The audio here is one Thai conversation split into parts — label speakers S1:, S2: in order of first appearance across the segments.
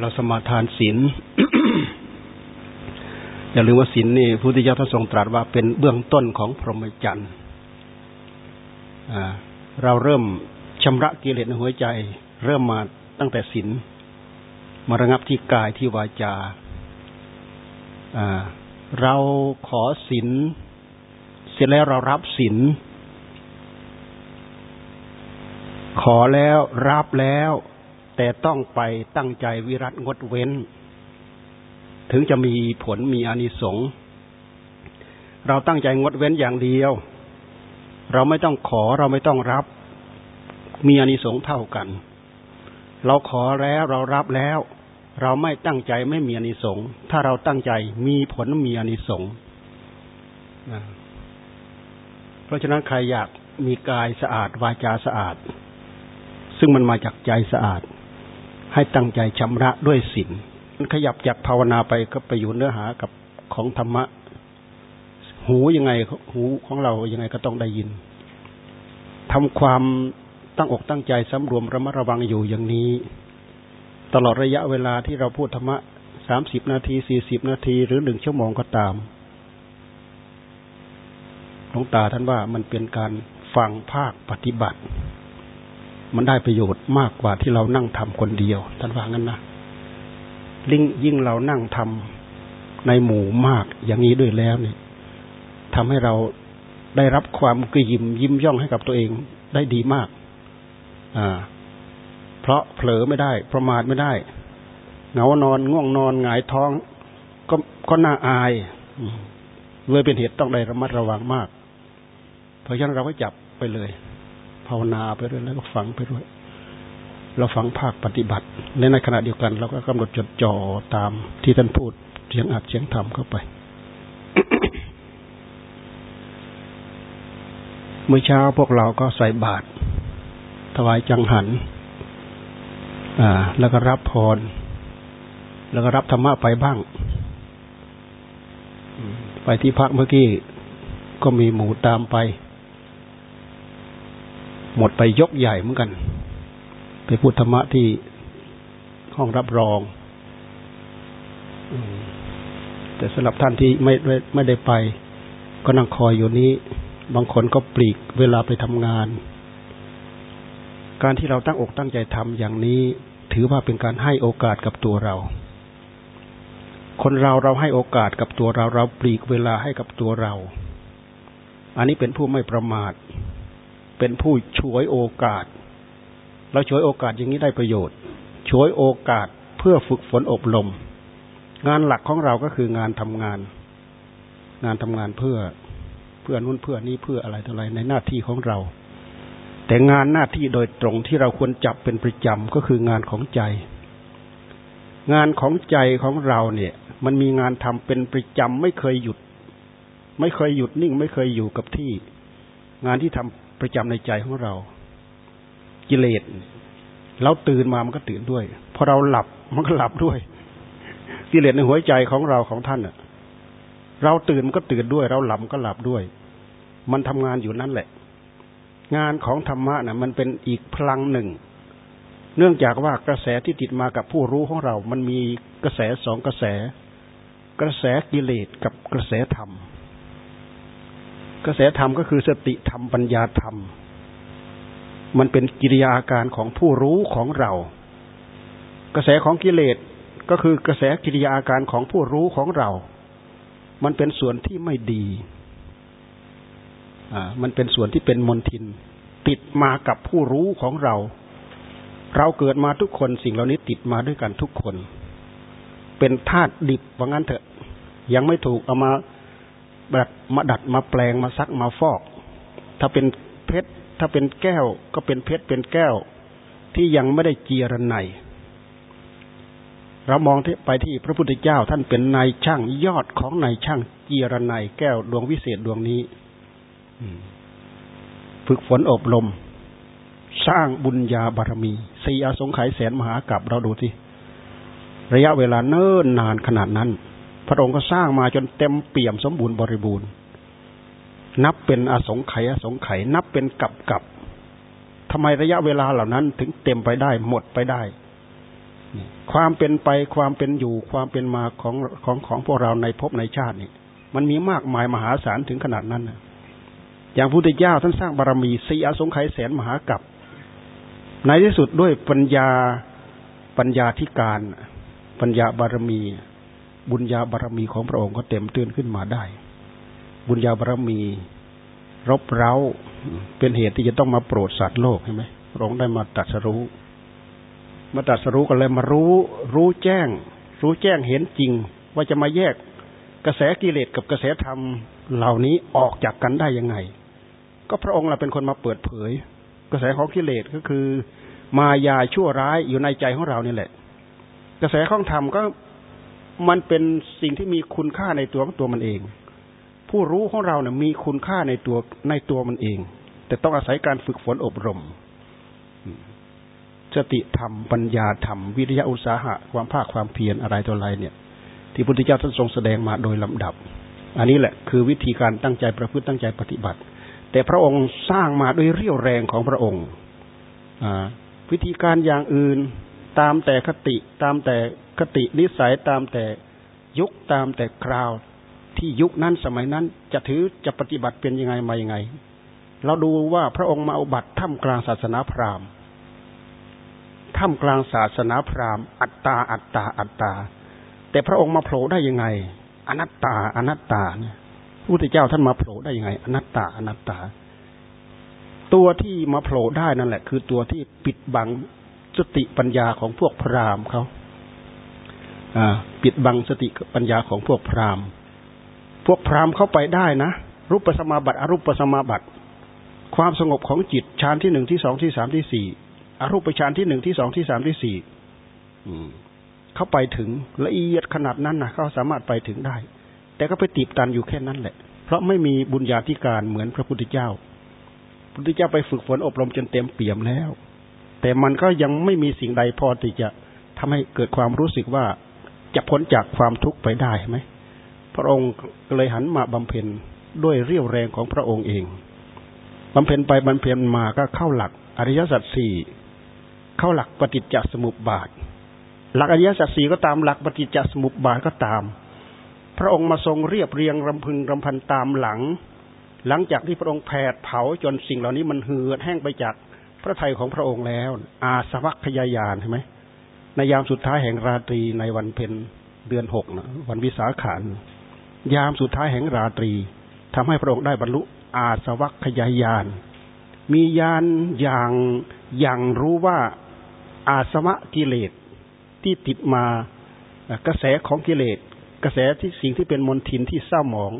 S1: เราสมาทานศีลอย่าลืมว่าศีลนี่พุทธิยถาท่านทรงตรัสว่าเป็นเบื้องต้นของพรหมจรรย์เราเริ่มชำระกิเลสในหัวใจ เริ่มมาตั้งแต่ศีลมาระงับที่กายที่วาจาเราขอศีลเสร็จแล้วเรารับศีลขอแล้วรับแล้ว แต่ต้องไปตั้งใจวิรัตงดเว้น ถึงจะมีผลมีอนิสงส์เราตั้งใจงดเว้นอย่างเดียว เราไม่ต้องขอเราไม่ต้องรับ มีอนิสงส์เท่ากัน เราขอแล้วเรารับแล้ว เราไม่ตั้งใจไม่มีอนิสงส์ถ้าเราตั้งใจมีผลมีอนิสงส์เพราะฉะนั้นใครอยากมีกายสะอาดวาจาสะอาด ซึ่งมันมาจากใจสะอาด ให้ตั้งใจชำระด้วยศีลมันขยับจากภาวนาไปก็ไปอยู่เนื้อหากับของธรรมะ หูยังไงหูของเรายังไงก็ต้องได้ยินทำความตั้งอกตั้งใจสำรวมระมัดระวังอยู่อย่างนี้ ตลอดระยะเวลาที่เราพูดธรรมะสามสิบนาทีสี่สิบนาทีหรือหนึ่งชั่วโมงก็ตามหลวงตาท่านว่ามันเป็นการฟังภาคปฏิบัติ มันได้ประโยชน์มากกว่าที่เรานั่งทำคนเดียวท่านว่างั้นนะลิงยิ่งเรานั่งทำในหมู่มากอย่างนี้ด้วยแล้วเนี่ยทำให้เราได้รับความกระยิมยิ้มย่องให้กับตัวเองได้ดีมาก อ่า เพราะเผลอไม่ได้ ประมาทไม่ได้เหงานอนง่วงนอนหงายท้อง ก็ก็น่าอายเลยเป็นเหตุต้องได้ระมัดระวังมาก เพราะฉะนั้นเราก็จับไปเลยาวนาไปเรื่อยแล้วก็ฟังไปด้วย เราฟังภาคปฏิบัติและในขณะเดียวกันเราก็กำหนดจดจ่อตามที่ท่านพูดเสียงอัดเสียงธรรมเข้าไป เมื่อเช้าพวกเราก็ใส่บาตรถวายจังหัน อ่า แล้วก็รับพร แล้วก็รับธรรมะไปบ้าง ไปที่พักเมื่อกี้ก็มีหมูตามไป หมดไปยกใหญ่เหมือนกัน ไปพูดธรรมะที่ห้องรับรองแต่สำหรับท่านที่ไม่ไม่ได้ไป ก็นั่งคอยอยู่นี้ บางคนก็ปลีกเวลาไปทำงาน การที่เราตั้งอกตั้งใจทำอย่างนี้ ถือว่าเป็นการให้โอกาสกับตัวเรา คนเราเราให้โอกาสกับตัวเรา เราปลีกเวลาให้กับตัวเรา อันนี้เป็นผู้ไม่ประมาท เป็นผู้ช่วยโอกาส เราช่วยโอกาสอย่างนี้ได้ประโยชน์ ช่วยโอกาสเพื่อฝึกฝนอบรม งานหลักของเราก็คืองานทำงาน งานทำงานเพื่อเพื่อนู้นเพื่อนี้เพื่ออะไรต่ออะไรในหน้าที่ของเรา แต่งานหน้าที่โดยตรงที่เราควรจับเป็นประจำก็คืองานของใจ งานของใจของเราเนี่ย มันมีงานทำเป็นประจำไม่เคยหยุด ไม่เคยหยุดนิ่ง ไม่เคยอยู่กับที่ งานที่ทำ ประจำในใจของเรา กิเลสเราตื่นมามันก็ตื่นด้วยพอเราหลับมันก็หลับด้วย กิเลสในหัวใจของเราของท่านอะเราตื่นมันก็ตื่นด้วย เราหลับก็หลับด้วย มันทำงานอยู่นั่นแหละ งานของธรรมะนะ่ะ มันเป็นอีกพลังหนึ่ง เนื่องจากว่ากระแสที่ติดมากับผู้รู้ของเรา มันมีกระแสสองกระแส กระแสกิเลสกับกระแสธรรม กระแสธรรมก็คือสติธรรมปัญญาธรรม มันเป็นกิริยาอาการของผู้รู้ของเรา กระแสของกิเลสก็คือกระแสกิริยาอาการของผู้รู้ของเรา มันเป็นส่วนที่ไม่ดี อ่า มันเป็นส่วนที่เป็นมนทิน ติดมากับผู้รู้ของเรา เราเกิดมาทุกคนสิ่งเหล่านี้ติดมาด้วยกันทุกคน เป็นธาตุดิบว่างั้นเถอะ ยังไม่ถูกเอามา ดัดมาดัดมาแปลงมาซักมาฟอก ถ้าเป็นเพชรถ้าเป็นแก้วก็เป็นเพชรเป็นแก้ว ที่ยังไม่ได้เจียรไนเรามองไปที่พระพุทธเจ้าท่านเป็นนายช่างยอดของนายช่างเจียรไนแก้วดวงวิเศษดวงนี้ฝึกฝนอบรม สร้างบุญญาบารมีสี่อสงไขยแสนมหากับเราดูสิระยะเวลาเนิ่นนานขนาดนั้น ระองค์ก็สร้างมาจนเต็มเปี่ยมสมบูรณ์บริบูรณ์ นับเป็นอสงไขยอสงไขยนับเป็นกับกับทำไมระยะเวลาเหล่านั้น ถึงเต็มไปได้หมดไปได้ ความเป็นไปความเป็นอยู่ความเป็นมาของของของพวกเราในภพในชาตินี่มันมีมากมายมหาศาลถึงขนาดนั้นนะอย่างพุทธเจ้าท่านสร้างบารรมีสี่อสงไขยแสนมหากับในที่สุดด้วยปัญญาปัญญาธิการ ปัญญาบารมี บุญญาบารมีของพระองค์ก็เต็มตื้นขึ้นมาได้ บุญญาบารมี รบเร้า เป็นเหตุที่จะต้องมาโปรดสัตว์โลกใช่ไหมพระองค์ได้มาตัดสรู้ มาตัดสรู้ก็เลยมารู้ รู้แจ้ง รู้แจ้งเห็นจริง ว่าจะมาแยกกระแสกิเลสกับกระแสธรรมเหล่านี้ออกจากกันได้ยังไง ก็พระองค์เราเป็นคนมาเปิดเผย กระแสของกิเลสก็คือ มายาชั่วร้ายอยู่ในใจของเรานี่แหละ กระแสของธรรมก็ มันเป็นสิ่งที่มีคุณค่าในตัวของตัวมันเอง ผู้รู้ของเราเนี่ยมีคุณค่าในตัวในตัวมันเอง แต่ต้องอาศัยการฝึกฝนอบรมสติธรรมปัญญาธรรม วิริยะอุตสาหะ ความภาคความเพียรอะไรตัวอะไรเนี่ย ที่พุทธเจ้าท่านทรงแสดงมาโดยลำดับ อันนี้แหละคือวิธีการตั้งใจประพฤติตั้งใจปฏิบัติ แต่พระองค์สร้างมาด้วยเรี่ยวแรงของพระองค์วิธีการอย่างอื่นตามแต่คติตามแต่ คตินิสัยตามแต่ยุคตามแต่คราว ที่ยุคนั้นสมัยนั้น จะถือจะปฏิบัติเป็นยังไงมายังไง เราดูว่าพระองค์มาอุบัติท่ามกลางศาสนาพราหมณ์ท่ามกลางศาสนาพราหมณ์ อัตตา อัตตา อัตตา แต่พระองค์มาโผล่ได้ยังไง อนัตตา อนัตตาเนี่ยพระพุทธเจ้าท่านมาโผล่ได้ยังไง อนัตตา อนัตตา ตัวที่มาโผล่ได้นั่นแหละ คือตัวที่ปิดบังสติปัญญาของพวกพราหมณ์เขา ปิดบังสติปัญญาของพวกพราหมณ์ พวกพราหมณ์เข้าไปได้นะ รูปปัสมาบัติ อรูปปัสมาบัติ ความสงบของจิตฌานที่หนึ่งที่สองที่สามที่สี่อรูปฌานที่หนึ่งที่สองที่สามที่สี่เขาไปถึงละเอียดขนาดนั้นนะเขาสามารถไปถึงได้ แต่ก็ไปตีบตันอยู่แค่นั้นแหละ เพราะไม่มีบุญญาธิการเหมือนพระพุทธเจ้าพระพุทธเจ้าไปฝึกฝนอบรมจนเต็มเปี่ยมแล้ว แต่มันก็ยังไม่มีสิ่งใดพอที่จะทำให้เกิดความรู้สึกว่า จะพ้นจากความทุกข์ไปได้ไหมพระองค์เลยหันมาบำเพ็ญด้วยเรี่ยวแรงของพระองค์เองบำเพ็ญไปบำเพ็ญมาก็เข้าหลักอริยสัจสี่เข้าหลักปฏิจจสมุปบาท หลักอริยสัจสี่ก็ตามหลักปฏิจจสมุปบาทก็ตาม พระองค์มาทรงเรียบเรียงรำพึงรำพันตามหลัง หลังจากที่พระองค์แผดเผาจนสิ่งเหล่านี้มันเหือดแห้งไปจากพระทัยของพระองค์แล้ว อาสวัคยายานใช่ไหม ในยามสุดท้ายแห่งราตรีในวันเพ็ญเดือนหกนะวันวิสาขานยามสุดท้ายแห่งราตรีทำให้พระองค์ได้บรรลุอาสวัคยายาน มียานอย่างอย่างรู้ว่าอาสวะกิเลสที่ติดมากระแสของกิเลส กระแสที่สิ่งที่เป็นมลทินที่เศร้าหมอง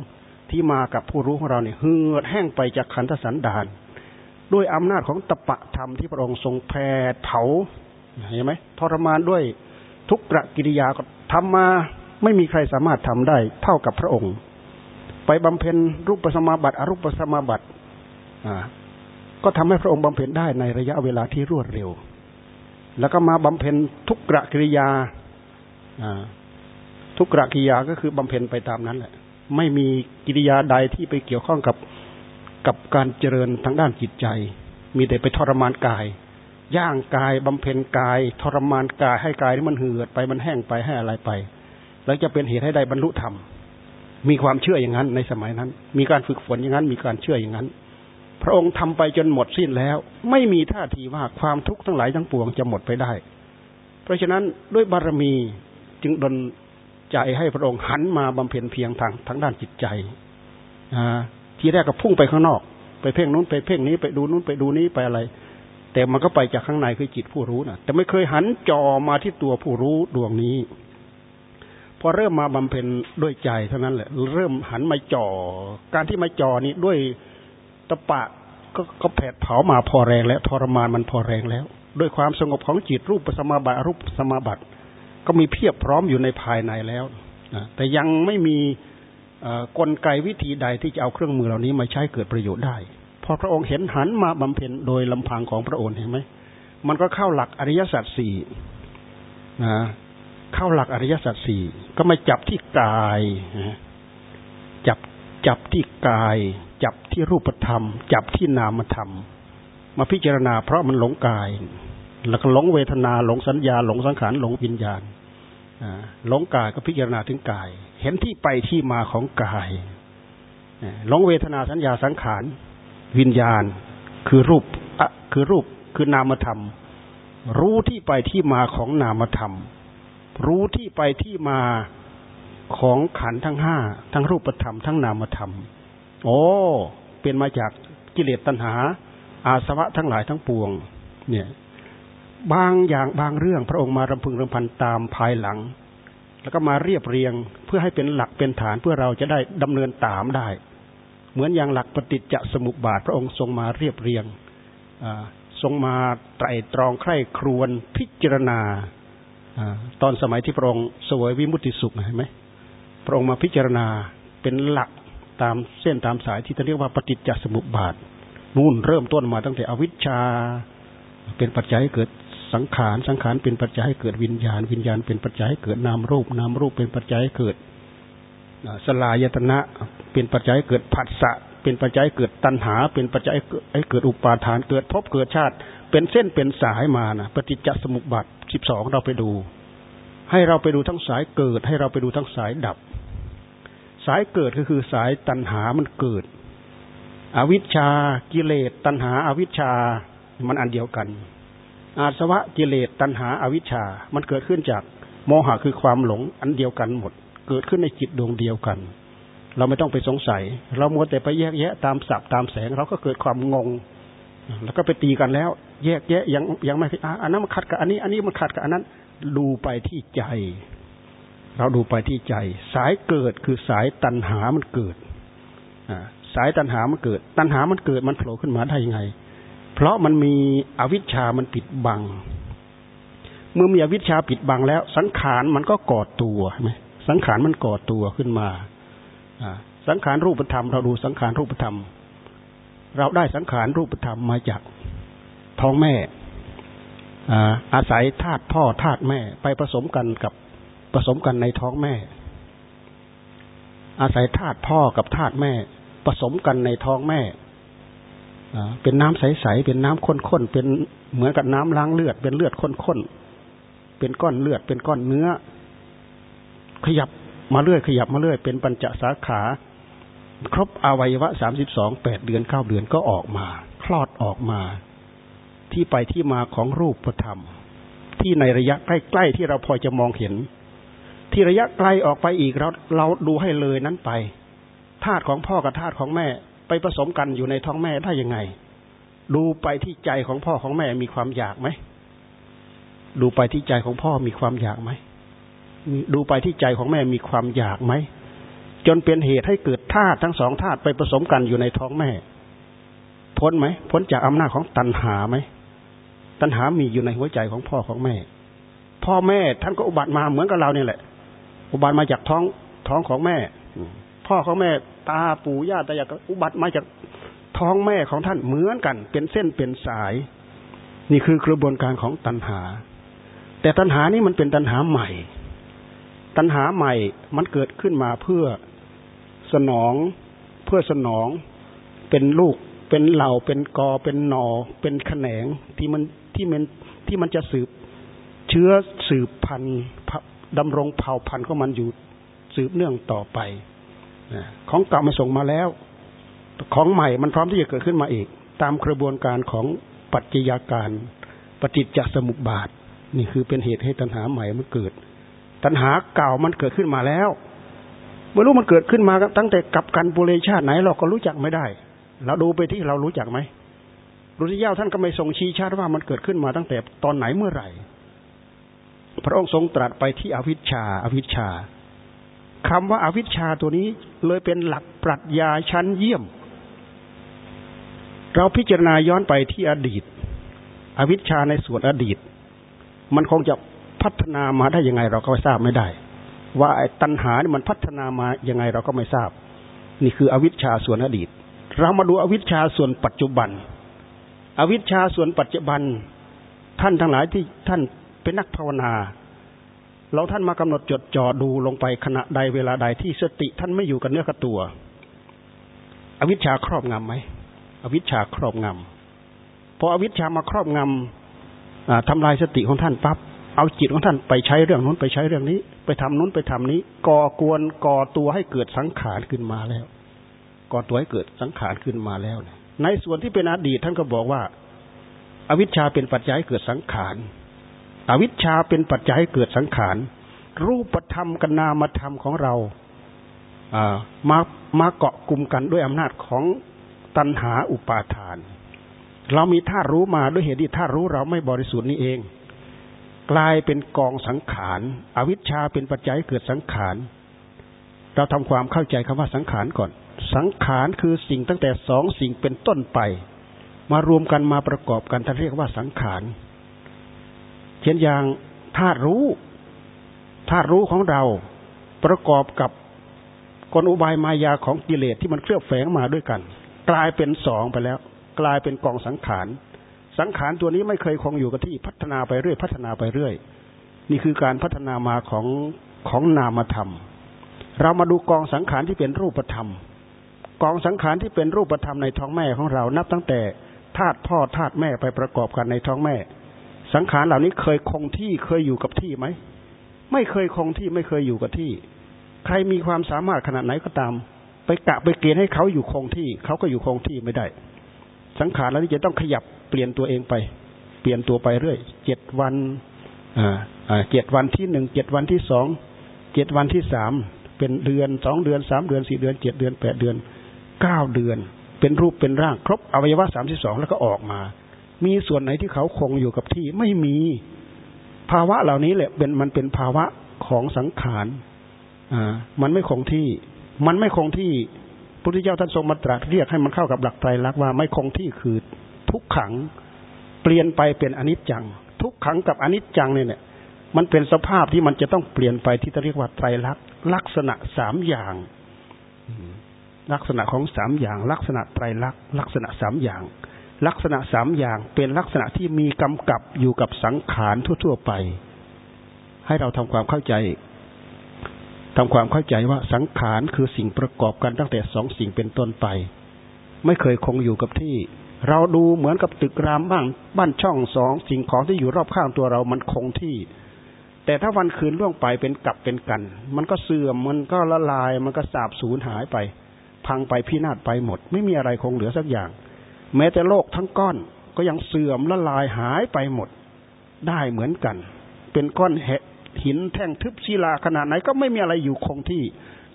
S1: ที่มากับผู้รู้ของเราเนี่ยเหือดแห้งไปจากขันธสันดานด้วยอำนาจของตปะธรรมที่พระองค์ทรงแผดเผา เห็นไหมทรมานด้วยทุกประกิริยาก็ทำมาไม่มีใครสามารถทำได้เท่ากับพระองค์ ไปบำเพ็ญรูปสมาบัติ อรูปสมาบัติก็ทำให้พระองค์บำเพ็ญได้ในระยะเวลาที่รวดเร็ว แล้วก็มาบำเพ็ญทุกกระกิริยาทุกกระกิริยาก็คือบำเพ็ญไปตามนั้นแหละ ไม่มีกิริยาใดที่ไปเกี่ยวข้องกับกับการเจริญทางด้านจิตใจ มีแต่ไปทรมานกาย ย่างกายบำเพ็ญกาย ทรมานกายให้กายที่มันเหือดไปมันแห้งไปให้อะไรไป แล้วจะเป็นเหตุให้ได้บรรลุธรรมมีความเชื่ออย่างนั้นในสมัยนั้น มีการฝึกฝนอย่างนั้น มีการเชื่ออย่างนั้น พระองค์ทำไปจนหมดสิ้นแล้ว ไม่มีท่าทีว่าความทุกข์ทั้งหลายทั้งปวงจะหมดไปได้ เพราะฉะนั้นด้วยบารมีจึงดลใจให้พระองค์หันมาบำเพ็ญเพียงทางทางด้านจิตใจทีแรกก็พุ่งไปข้างนอก ไปเพ่งนู้นไปเพ่งนี้ไปดูนู้นไปดูนี้ไปอะไร แต่มันก็ไปจากข้างในคือจิตผู้รู้นะแต่ไม่เคยหันจอมาที่ตัวผู้รู้ดวงนี้ พอเริ่มมาบำเพ็ญด้วยใจเท่านั้นแหละ เริ่มหันมาจ่อการที่มาจ่อนี้ด้วยตะปะก็ก็แผดเผามาพอแรงแล้วทรมานมันพอแรงแล้ว ด้วยความสงบของจิตรูปสมาบัติรูปสมาบัติ ก็มีเพียบพร้อมอยู่ในภายในแล้วนะแต่ยังไม่มีกลไกวิธีใดที่จะเอาเครื่องมือเหล่านี้มาใช้เกิดประโยชน์ได้ พอพระองค์เห็นหันมาบำเพ็ญโดยลำพังของพระองค์เห็นไหมมันก็เข้าหลักอริยสัจสี่นะเข้าหลักอริยสัจสี่ก็มาจับที่กายจับจับที่กาย จับที่รูปธรรม จับที่นามธรรม มาพิจารณาเพราะมันหลงกาย แล้วก็หลงเวทนาหลงสัญญา หลงสังขารหลงวิญญาณหลงกายก็พิจารณาถึงกาย เห็นที่ไปที่มาของกายหลงเวทนาสัญญาสังขาร วิญญาณ คือรูปอะคือรูปคือนามธรรม รู้ที่ไปที่มาของนามธรรม รู้ที่ไปที่มาของขันทั้งห้าทั้งรูปธรรมทั้งนามธรรมโอ้เป็นมาจากกิเลสตัณหา อาสวะทั้งหลายทั้งปวง เนี่ย บางอย่างบางเรื่องพระองค์มารำพึงรำพันตามภายหลัง แล้วก็มาเรียบเรียงเพื่อให้เป็นหลักเป็นฐานเพื่อเราจะได้ดำเนินตามได้ เหมือนอย่างหลักปฏิจจสมุปบาท พระองค์ทรงมาเรียบเรียงทรงมาไตรตรองใคร่ครวนพิจารณาตอนสมัยที่พระองค์สวยวิมุติสุขเห็นไหมพระองค์มาพิจารณาเป็นหลักตามเส้นตามสายที่เรียกว่าปฏิจจสมุปบาท นู่นเริ่มต้นมาตั้งแต่อวิชชา เป็นปัจจัยให้เกิดสังขารสังขารเป็นปัจจัยให้เกิดวิญญาณ วิญญาณเป็นปัจจัยให้เกิดนามรูปนามรูปเป็นปัจจัยให้เกิด สลายตนะ เป็นปัจจัยเกิดผัสสะเป็นปัจจัยเกิดตัณหา เป็นปัจจัยเกิดอุปาทานเกิดภพเกิดชาติ เป็นเส้นเป็นสายมานะปฏิจจสมุปบาทสิบสองเราไปดู ให้เราไปดูทั้งสายเกิด ให้เราไปดูทั้งสายดับ สายเกิดก็คือสายตัณหามันเกิด อวิชชากิเลสตัณหาอาวิชชามันอันเดียวกัน อาสวะกิเลสตัณหาอาวิชชา มันเกิดขึ้นจากโมหะคือความหลงอันเดียวกันหมด เกิดขึ้นในจิตดวงเดียวกัน เราไม่ต้องไปสงสัย เรามัวแต่ไปแยกแยะตามสับตามแสง เราก็เกิดความงง แล้วก็ไปตีกันแล้ว แยกแยะยังยังไม่อันนั้นมันขัดกับอันนี้ อันนี้มันขัดกับอันนั้น ดูไปที่ใจ เราดูไปที่ใจ สายเกิดคือสายตัณหามันเกิดสายตัณหามันเกิด ตัณหามันเกิดมันโผล่ขึ้นมาได้ยังไง เพราะมันมีอวิชชามันปิดบัง เมื่อมีอวิชชาปิดบังแล้ว สังขารมันก็ก่อตัวใช่ไหม สังขารมันก่อตัวขึ้นมาสังขารรูปธรรม เราดูสังขารรูปธรรม เราได้สังขารรูปธรรมมาจากท้องแม่อาศัยธาตุพ่อธาตุแม่ ไปผสมกันกับผสมกันในท้องแม่ อาศัยธาตุพ่อกับธาตุแม่ ผสมกันในท้องแม่เป็นน้ำใสๆเป็นน้ำข้นๆเป็นเหมือนกับน้ำล้างเลือด เป็นเลือดข้นๆเป็นก้อนเลือด เป็นก้อนเนื้อ ขยับมาเรื่อยขยับมาเรื่อยเป็นปัญจสาขา ครบอวัยวะสามสิบสองแปดเดือนเก้าเดือนก็ออกมา คลอดออกมา ที่ไปที่มาของรูปธรรม ที่ในระยะใกล้ๆที่เราพอจะมองเห็น ที่ระยะไกลออกไปอีกเราเราดูให้เลยนั้นไปธาตุของพ่อกับธาตุของแม่ ไปผสมกันอยู่ในท้องแม่ได้ยังไง ดูไปที่ใจของพ่อของแม่มีความอยากไหมดูไปที่ใจของพ่อมีความอยากไหม ดูไปที่ใจของแม่มีความอยากไหม จนเป็นเหตุให้เกิดธาตุทั้งสองธาตุไปผสมกันอยู่ในท้องแม่ พ้นไหม พ้นจากอำนาจของตัณหาไหม ตัณหามีอยู่ในหัวใจของพ่อของแม่ พ่อแม่ท่านก็อุบัติมาเหมือนกับเราเนี่ยแหละ อุบัติมาจากท้องท้องของแม่ พ่อของแม่ตาปู่ย่าตายายอุบัติมาจากท้องแม่ของท่านเหมือนกัน เป็นเส้นเป็นสาย นี่คือกระบวนการของตัณหา แต่ตัณหานี่มันเป็นตัณหาใหม่ ตัณหาใหม่มันเกิดขึ้นมาเพื่อสนอง เพื่อสนอง เป็นลูก เป็นเหล่า เป็นกอ เป็นหนอ เป็นแขนงที่มันที่มันที่มันจะสืบ เชื้อสืบพันธุ์ดำรงเผ่าพันธุ์ของมันอยู่สืบเนื่องต่อไปของเก่ามาส่งมาแล้ว ของใหม่มันพร้อมที่จะเกิดขึ้นมาอีก ตามกระบวนการของปัจจัยาการปฏิจจสมุปบาท นี่คือเป็นเหตุให้ตัณหาใหม่มันเกิด ตัณหาเก่ามันเกิดขึ้นมาแล้วไม่รู้มันเกิดขึ้นมาตั้งแต่กับกันบุเรชาติไหนเราก็รู้จักไม่ได้เราดูไปที่เรารู้จักไหมรุติยาท่านก็ไม่ทรงชี้ชาติว่ามันเกิดขึ้นมาตั้งแต่ตอนไหนเมื่อไหร่ พระองค์ทรงตรัสไปที่อวิชชาอวิชชาคำว่าอาวิชชาตัวนี้เลยเป็นหลักปรัชญาชั้นเยี่ยม เราพิจารณาย้อนไปที่อดีต อวิชชาในส่วนอดีต มันคงจะ พัฒนามาได้ยังไงเราก็ไม่ทราบไม่ได้ ว่าตัณหานี่มันพัฒนามายังไงเราก็ไม่ทราบ นี่คืออวิชชาส่วนอดีต เรามาดูอวิชชาส่วนปัจจุบัน อวิชชาส่วนปัจจุบัน ท่านทั้งหลายที่ท่านเป็นนักภาวนา เราท่านมากำหนดจดจ่อดูลงไปขณะใดเวลาใดที่สติ ท่านไม่อยู่กับเนื้อกับตัว อวิชชาครอบงำไหมอวิชชาครอบงำพออวิชชามาครอบงำทำลายสติของท่านปั๊บ เอาจิตของท่านไปใช้เรื่องนู้นไปใช้เรื่องนี้ ไปทำนู้นไปทำนี้ ก่อกวนก่อตัวให้เกิดสังขารขึ้นมาแล้ว ก่อตัวให้เกิดสังขารขึ้นมาแล้วในส่วนที่เป็นอดีตท่านก็บอกว่า อวิชชาเป็นปัจจัยให้เกิดสังขาร อวิชชาเป็นปัจจัยให้เกิดสังขาร รูปธรรมกับนามธรรมของเราามามาเกาะกลุ่มกันด้วยอำนาจของตัณหาอุปาทาน เรามีธาตุรู้มาด้วยเหตุที่ธาตุรู้เราไม่บริสุทธิ์นี่เอง กลายเป็นกองสังขารอวิชชาเป็นปัจจัยเกิดสังขารเราทำความเข้าใจคำว่าสังขารก่อน สังขารคือสิ่งตั้งแต่สองสิ่งเป็นต้นไป มารวมกันมาประกอบกันท่านเรียกว่าสังขารเช่นอย่างธาตุรู้ธาตุรู้ของเราประกอบกับกลอุบายมายาของกิเลสที่มันเคลือบแฝงมาด้วยกัน กลายเป็นสองไปแล้ว กลายเป็นกองสังขาร สังขารตัวนี้ไม่เคยคงอยู่กับที่พัฒนาไปเรื่อยพัฒนาไปเรื่อย นี่คือการพัฒนามาของของนามธรรม เรามาดูกองสังขารที่เป็นรูปธรรม กองสังขารที่เป็นรูปธรรมในท้องแม่ของเรานับตั้งแต่ธาตุพ่อธาตุแม่ไปประกอบกันในท้องแม่ สังขารเหล่านี้เคยคงที่เคยอยู่กับที่ไหมไม่เคยคงที่ไม่เคยอยู่กับที่ ใครมีความสามารถขนาดไหนก็ตาม ไปกะไปเกณฑ์ให้เขาอยู่คงที่ เขาก็อยู่คงที่ไม่ได้ สังขารแล้วนี่จะต้องขยับ เปลี่ยนตัวเองไป เปลี่ยนตัวไปเรื่อยเจ็ดวันอ่าอ่าเจ็ดวันที่หนึ่งเจ็ดวันที่สองเจ็ดวันที่สามเป็นเดือนสองเดือนสามเดือนสี่เดือนเจ็ดเดือนแปดเดือนเก้าเดือน เป็นรูปเป็นร่าง ครบอวัยวะสามสิบสองแล้วก็ออกมา มีส่วนไหนที่เขาคงอยู่กับที่ไม่มีภาวะเหล่านี้แหละเป็นมันเป็นภาวะของสังขารอ่ามันไม่คงที่ มันไม่คงที่พุทธเจ้าท่านทรงมาตรัสเรียกให้มันเข้ากับหลักไตรลักษณ์ว่าไม่คงที่คือ ทุกขัง เปลี่ยนไปเป็นอนิจจัง ทุกขังกับอนิจจังเนี่ยเนี่ย มันเป็นสภาพที่มันจะต้องเปลี่ยนไปที่เรียกว่าไตรลักษณ์ลักษณะสามอย่างลักษณะของสามอย่าง ลักษณะไตรลักษณ์ลักษณะสามอย่าง ลักษณะสามอย่างเป็นลักษณะที่มีกำกับอยู่กับสังขารทั่ว ๆ ไป ให้เราทำความเข้าใจทำความเข้าใจว่าสังขารคือสิ่งประกอบกันตั้งแต่สองสิ่งเป็นต้นไป ไม่เคยคงอยู่กับที่ เราดูเหมือนกับตึกรามบ้างบ้านช่องสองสิ่งของที่อยู่รอบข้างตัวเรามันคงที่ แต่ถ้าวันคืนล่วงไปเป็นกลับเป็นกัน มันก็เสื่อมมันก็ละลาย มันก็สาบสูญหายไป พังไปพินาศไปหมด ไม่มีอะไรคงเหลือสักอย่าง แม้แต่โลกทั้งก้อนก็ยังเสื่อมละลายหายไปหมด ได้เหมือนกัน เป็นก้อนหินแท่งทึบศิลาขนาดไหนก็ไม่มีอะไรอยู่คงที่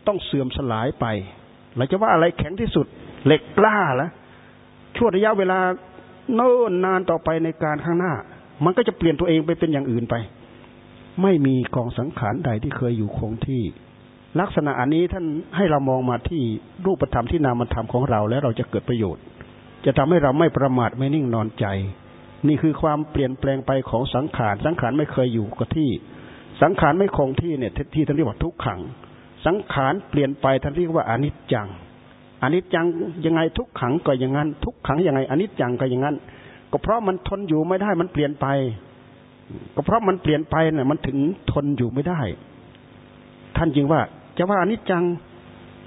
S1: ต้องเสื่อมสลายไปเราจะว่าอะไรแข็งที่สุดเหล็กกล้าละ ช่วงระยะเวลาเนิ่นนานต่อไปในการข้างหน้า มันก็จะเปลี่ยนตัวเองไปเป็นอย่างอื่นไป ไม่มีกองสังขารใดที่เคยอยู่คงที่ ลักษณะอันนี้ท่านให้เรามองมาที่รูปธรรมที่นามธรรมของเราแล้วเราจะเกิดประโยชน์ จะทำให้เราไม่ประมาทไม่นิ่งนอนใจ นี่คือความเปลี่ยนแปลงไปของสังขาร สังขารไม่เคยอยู่กับที่ สังขารไม่คงที่เนี่ยที่ท่านเรียกว่าทุกขัง สังขารเปลี่ยนไปท่านเรียกว่าอนิจจัง อนิจจังยังไงทุกขังก็อย่างนั้น ทุกขังยังไงอนิจจังก็อย่างนั้น ก็เพราะมันทนอยู่ไม่ได้มันเปลี่ยนไป ก็เพราะมันเปลี่ยนไปเนี่ย มันถึงทนอยู่ไม่ได้ ท่านจึงว่าจะว่าอนิจจัง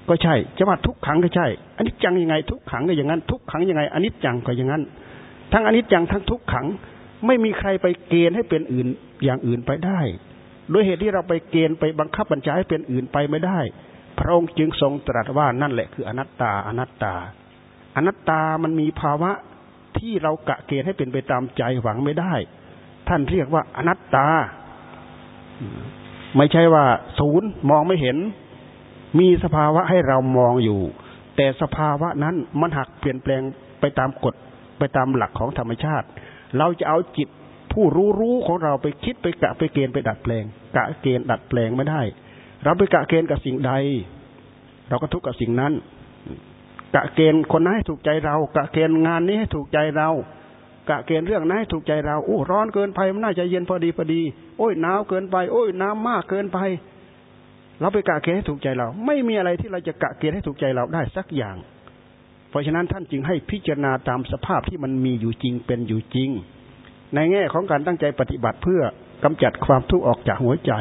S1: ก็ใช่จะว่าทุกขังก็ใช่อนนี้จังยังไง ทุกขังก็อย่างนั้น ทุกขังยังไงอนนี้จังก็อย่างนั้น ทั้งอนนี้จังทั้งทุกขัง ไม่มีใครไปเกณฑ์ให้เป็นอื่นอย่างอื่นไปได้โดยเหตุที่เราไปเกณฑ์ไปบังคับบัญชาให้เป็นอื่นไปไม่ได้ พระองค์จึงทรงตรัสว่านั่นแหละคืออนัตตา อนัตตา อนัตตามันมีภาวะที่เรากะเกณฑ์ให้เป็นไปตามใจหวังไม่ได้ ท่านเรียกว่าอนัตตา ไม่ใช่ว่าศูนย์มองไม่เห็น มีสภาวะให้เรามองอยู่ แต่สภาวะนั้นมันหักเปลี่ยนแปลงไปตามกฎไปตามหลักของธรรมชาติ เราจะเอาจิตผู้รู้รู้ของเราไปคิดไปกะไปเกณฑ์ไปดัดแปลง กะเกณฑ์ดัดแปลงไม่ได้ เราไปกะเกณฑ์กับสิ่งใด เราก็ทุกข์กับสิ่งนั้น กะเกณฑ์คนนั้นให้ถูกใจเรา กะเกณฑ์งานนี้ให้ถูกใจเรา กะเกณฑ์เรื่องนั้นให้ถูกใจเราโอ้ร้อนเกินไปมันน่าจะเย็นพอดีพอดี โอ้ยหนาวเกินไป โอ้ยน้ำมากเกินไป เราไปกะเกณฑ์ให้ถูกใจเรา ไม่มีอะไรที่เราจะกะเกณฑ์ให้ถูกใจเราได้สักอย่าง เพราะฉะนั้นท่านจึงให้พิจารณาตามสภาพที่มันมีอยู่จริงเป็นอยู่จริง ในแง่ของการตั้งใจปฏิบัติเพื่อกำจัดความทุกข์ออกจากหัวใจ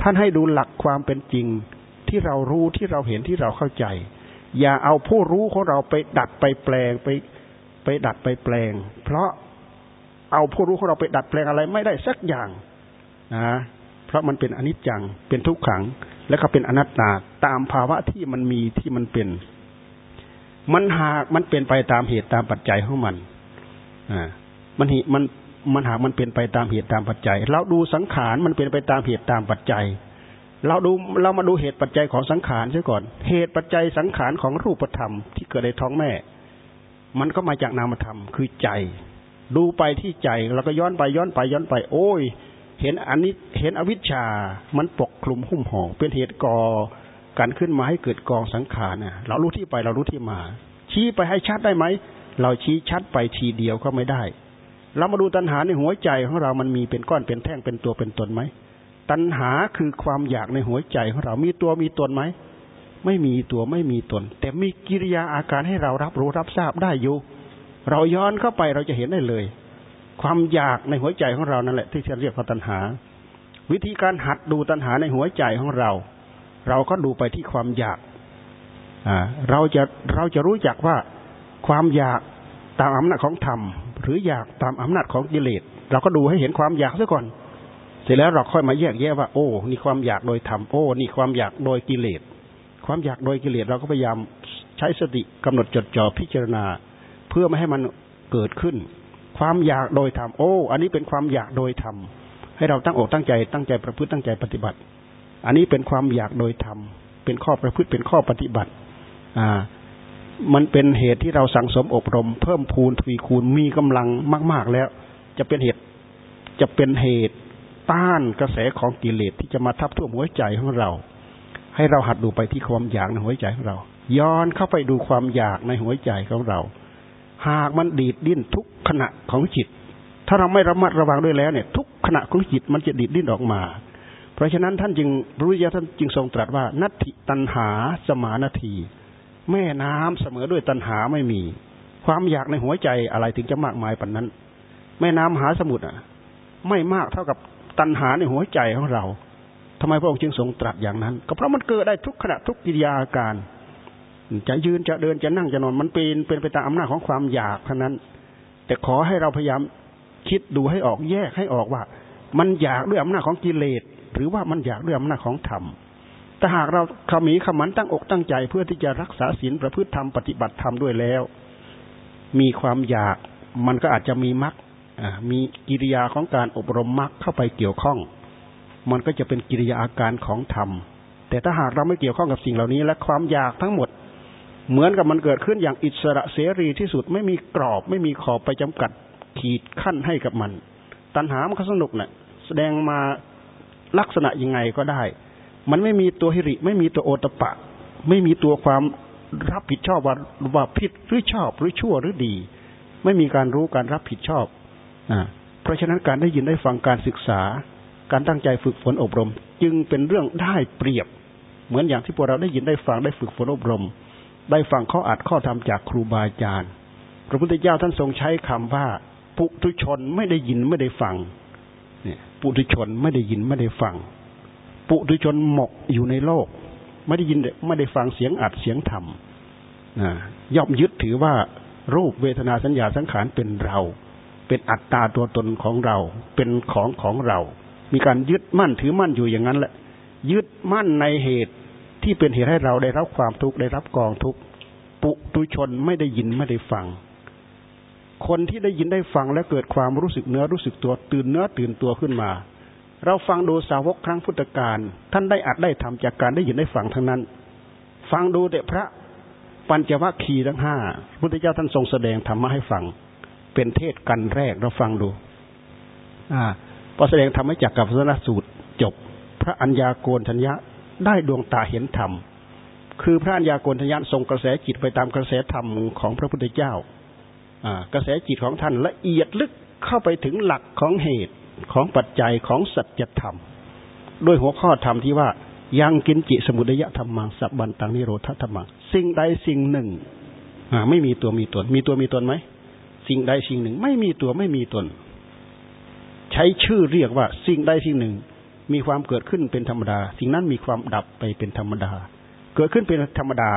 S1: ท่านให้ดูหลักความเป็นจริงที่เรารู้ที่เราเห็นที่เราเข้าใจ อย่าเอาผู้รู้ของเราไปดัดไปแปลงไป ไปดัดไปแปลง เพราะเอาผู้รู้ของเราไปดัดแปลงอะไรไม่ได้สักอย่างนะเพราะมันเป็นอนิจจังเป็นทุกขัง และก็เป็นอนัตตาตามภาวะที่มันมีที่มันเป็น มันหากมันเป็นไปตามเหตุตามปัจจัยของมันอ่ามันหิมัน มันหากมันเป็นไปตามเหตุตามปัจจัย เราดูสังขารมันเป็นไปตามเหตุตามปัจจัย เราดูเรามาดูเหตุปัจจัยของสังขารใช่ก่อน เหตุปัจจัยสังขารของรูปธรรมที่เกิดในท้องแม่ มันก็มาจากนามธรรมคือใจ ดูไปที่ใจเราก็ย้อนไปย้อนไปย้อนไป โอ้ย เห็นอันนี้เห็นอวิชชา มันปกคลุมหุ้มห่อเป็นเหตุก่อการขึ้นมาให้เกิดกองสังขารเนี่ยเรารู้ที่ไปเรารู้ที่มา ชี้ไปให้ชัดได้ไหมเราชี้ชัดไปทีเดียวก็ไม่ได้ เรามาดูตัณหาในหัวใจของเรามันมีเป็นก้อนเป็นแท่งเป็นตัวเป็นตนไหมตัณหาคือความอยากในหัวใจของเรามีตัวมีตนไหมไม่มีตัวไม่มีตน แต่มีกิริยาอาการให้เรารับรู้รับทราบได้อยู่ เราย้อนเข้าไปเราจะเห็นได้เลย ความอยากในหัวใจของเรานั่นแหละ ที่จะเรียกว่าตัณหา วิธีการหัดดูตัณหาในหัวใจของเรา เราก็ดูไปที่ความอยาก อ่า เราจะเราจะรู้จักว่าความอยาก ตามอำนาจของธรรม หรืออยากตามอำนาจของกิเลสเราก็ดูให้เห็นความอยากซะก่อน เสร็จแล้วเราค่อยมาแยกแยะว่า โอ้นี่ความอยากโดยธรรมโอ้นี่ความอยากโดยกิเลสความอยากโดยกิเลสเราก็พยายามใช้สติกำหนดจดจ่อพิจารณา เพื่อไม่ให้มันเกิดขึ้น ความอยากโดยธรรมโอ้ อันนี้เป็นความอยากโดยธรรมให้เราตั้งอกตั้งใจตั้งใจประพฤติตั้งใจปฏิบัติ อันนี้เป็นความอยากโดยธรรมเป็นข้อประพฤติเป็นข้อปฏิบัติ อ่า มันเป็นเหตุที่เราสั่งสมอบรม เพิ่มพูนทวีคูณมีกำลังมาก ๆแล้ว จะเป็นเหตุจะเป็นเหตุต้านกระแสของกิเลสที่จะมาทับท่วมหัวใจของเรา ให้เราหัดดูไปที่ความอยากในหัวใจของเรา ย้อนเข้าไปดูความอยากในหัวใจของเรา หากมันดีดดิ้นทุกขณะของจิต ถ้าเราไม่ระมัดระวังด้วยแล้วเนี่ย ทุกขณะของจิตมันจะดีดดิ้นออกมา เพราะฉะนั้นท่านจึงรู้ยะท่านจึงทรงตรัสว่า นัตถิตันหาสมานาที แม่น้ำเสมอด้วยตัณหาไม่มี ความอยากในหัวใจอะไรถึงจะมากมายปานนั้น แม่น้ำมหาสมุทรอะ ไม่มากเท่ากับตัณหาในหัวใจของเราทำไมพระองค์จึงทรงตรัสอย่างนั้น ก็เพราะมันเกิดได้ทุกขณะทุกกิริยาการ จะยืนจะเดินจะนั่งจะนอนมันเป็นเป็นไปตามอำนาจของความอยากเท่านั้น แต่ขอให้เราพยายามคิดดูให้ออกแยกให้ออกว่า มันอยากด้วยอำนาจของกิเลสหรือว่ามันอยากด้วยอำนาจของธรรม ถ้าหากเราขมีขมันตั้งอกตั้งใจ เพื่อที่จะรักษาศีลประพฤติธรรมปฏิบัติธรรมด้วยแล้ว มีความอยากมันก็อาจจะมีมรรคมีกิริยาของการอบรมมรรคเข้าไปเกี่ยวข้อง มันก็จะเป็นกิริยาอาการของธรรม แต่ถ้าหากเราไม่เกี่ยวข้องกับสิ่งเหล่านี้ และความอยากทั้งหมด เหมือนกับมันเกิดขึ้นอย่างอิสระเสรีที่สุดไม่มีกรอบ ไม่มีขอบไปจำกัดขีดขั้นให้กับมัน ตัณหามันก็สนุกเนะ่ยแสดงมาลักษณะยังไงก็ได้ มันไม่มีตัวฮิริ ไม่มีตัวโอตปะ ไม่มีตัวความรับผิดชอบว่าว่าผิดหรือชอบหรือชั่วหรือดี ไม่มีการรู้การรับผิดชอบอ่าเพราะฉะนั้นการได้ยินได้ฟังการศึกษา การตั้งใจฝึกฝนอบรม จึงเป็นเรื่องได้เปรียบ เหมือนอย่างที่พวกเราได้ยินได้ฟังได้ฝึกฝนอบรม ได้ฟังข้ออัดข้อธรรมจากครูบาอาจารย์พระพุทธเจ้าท่านทรงใช้คำว่าปุถุชนไม่ได้ยินไม่ได้ฟังเนี่ยปุถุชนไม่ได้ยินไม่ได้ฟัง ปุถุชนหมกอยู่ในโลก ไม่ได้ยินไม่ได้ฟังเสียงอัดเสียงธรรมย่อมยึดถือว่ารูปเวทนาสัญญาสังขารเป็นเรา เป็นอัตตาตัวตนของเรา เป็นของของเรา มีการยึดมั่นถือมั่นอยู่อย่างนั้นแหละ ยึดมั่นในเหตุที่เป็นเหตุให้เราได้รับความทุกข์ได้รับกองทุกข์ปุตุชนไม่ได้ยินไม่ได้ฟัง คนที่ได้ยินได้ฟังแล้วเกิดความรู้สึกเนื้อรู้สึกตัวตื่นเนื้อตื่นตัวขึ้นมา เราฟังดูสาวกครั้งพุทธกาลท่านได้อัดได้ทำจากการได้ยินได้ฟังทั้งนั้น ฟังดูแต่พระปัญจวัคคีย์ทั้งห้าพุทธเจ้าท่านทรงแสดงธรรมะให้ฟัง เป็นเทศกันแรกเราฟังดู อ่าพอแสดงธรรมให้จักกับพระสูตรจบ พระัญญาโกณทัญญะได้ดวงตาเห็นธรรม คือพระัญญาโกณทัญญะทรงกระแสจิตไปตามกระแสธรรมของพระพุทธเจ้า อ่า กระแสจิตของท่านละเอียดลึกเข้าไปถึงหลักของเหตุ ของปัจจัยของสัจธรรม ด้วยหัวข้อธรรมที่ว่ายังกินจิสมุทยธรรมังสับบันตังนิโรธธรรมังสิ่งใดสิ่งหนึ่งไม่มีตัวมีตน มีตัวมีตนไหมสิ่งใดสิ่งหนึ่ง ไม่มีตัวไม่มีตน ใช้ชื่อเรียกว่า สิ่งใดสิ่งหนึ่ง มีความเกิดขึ้นเป็นธรรมดา สิ่งนั้นมีความดับไปเป็นธรรมดา เกิดขึ้นเป็นธรรมดา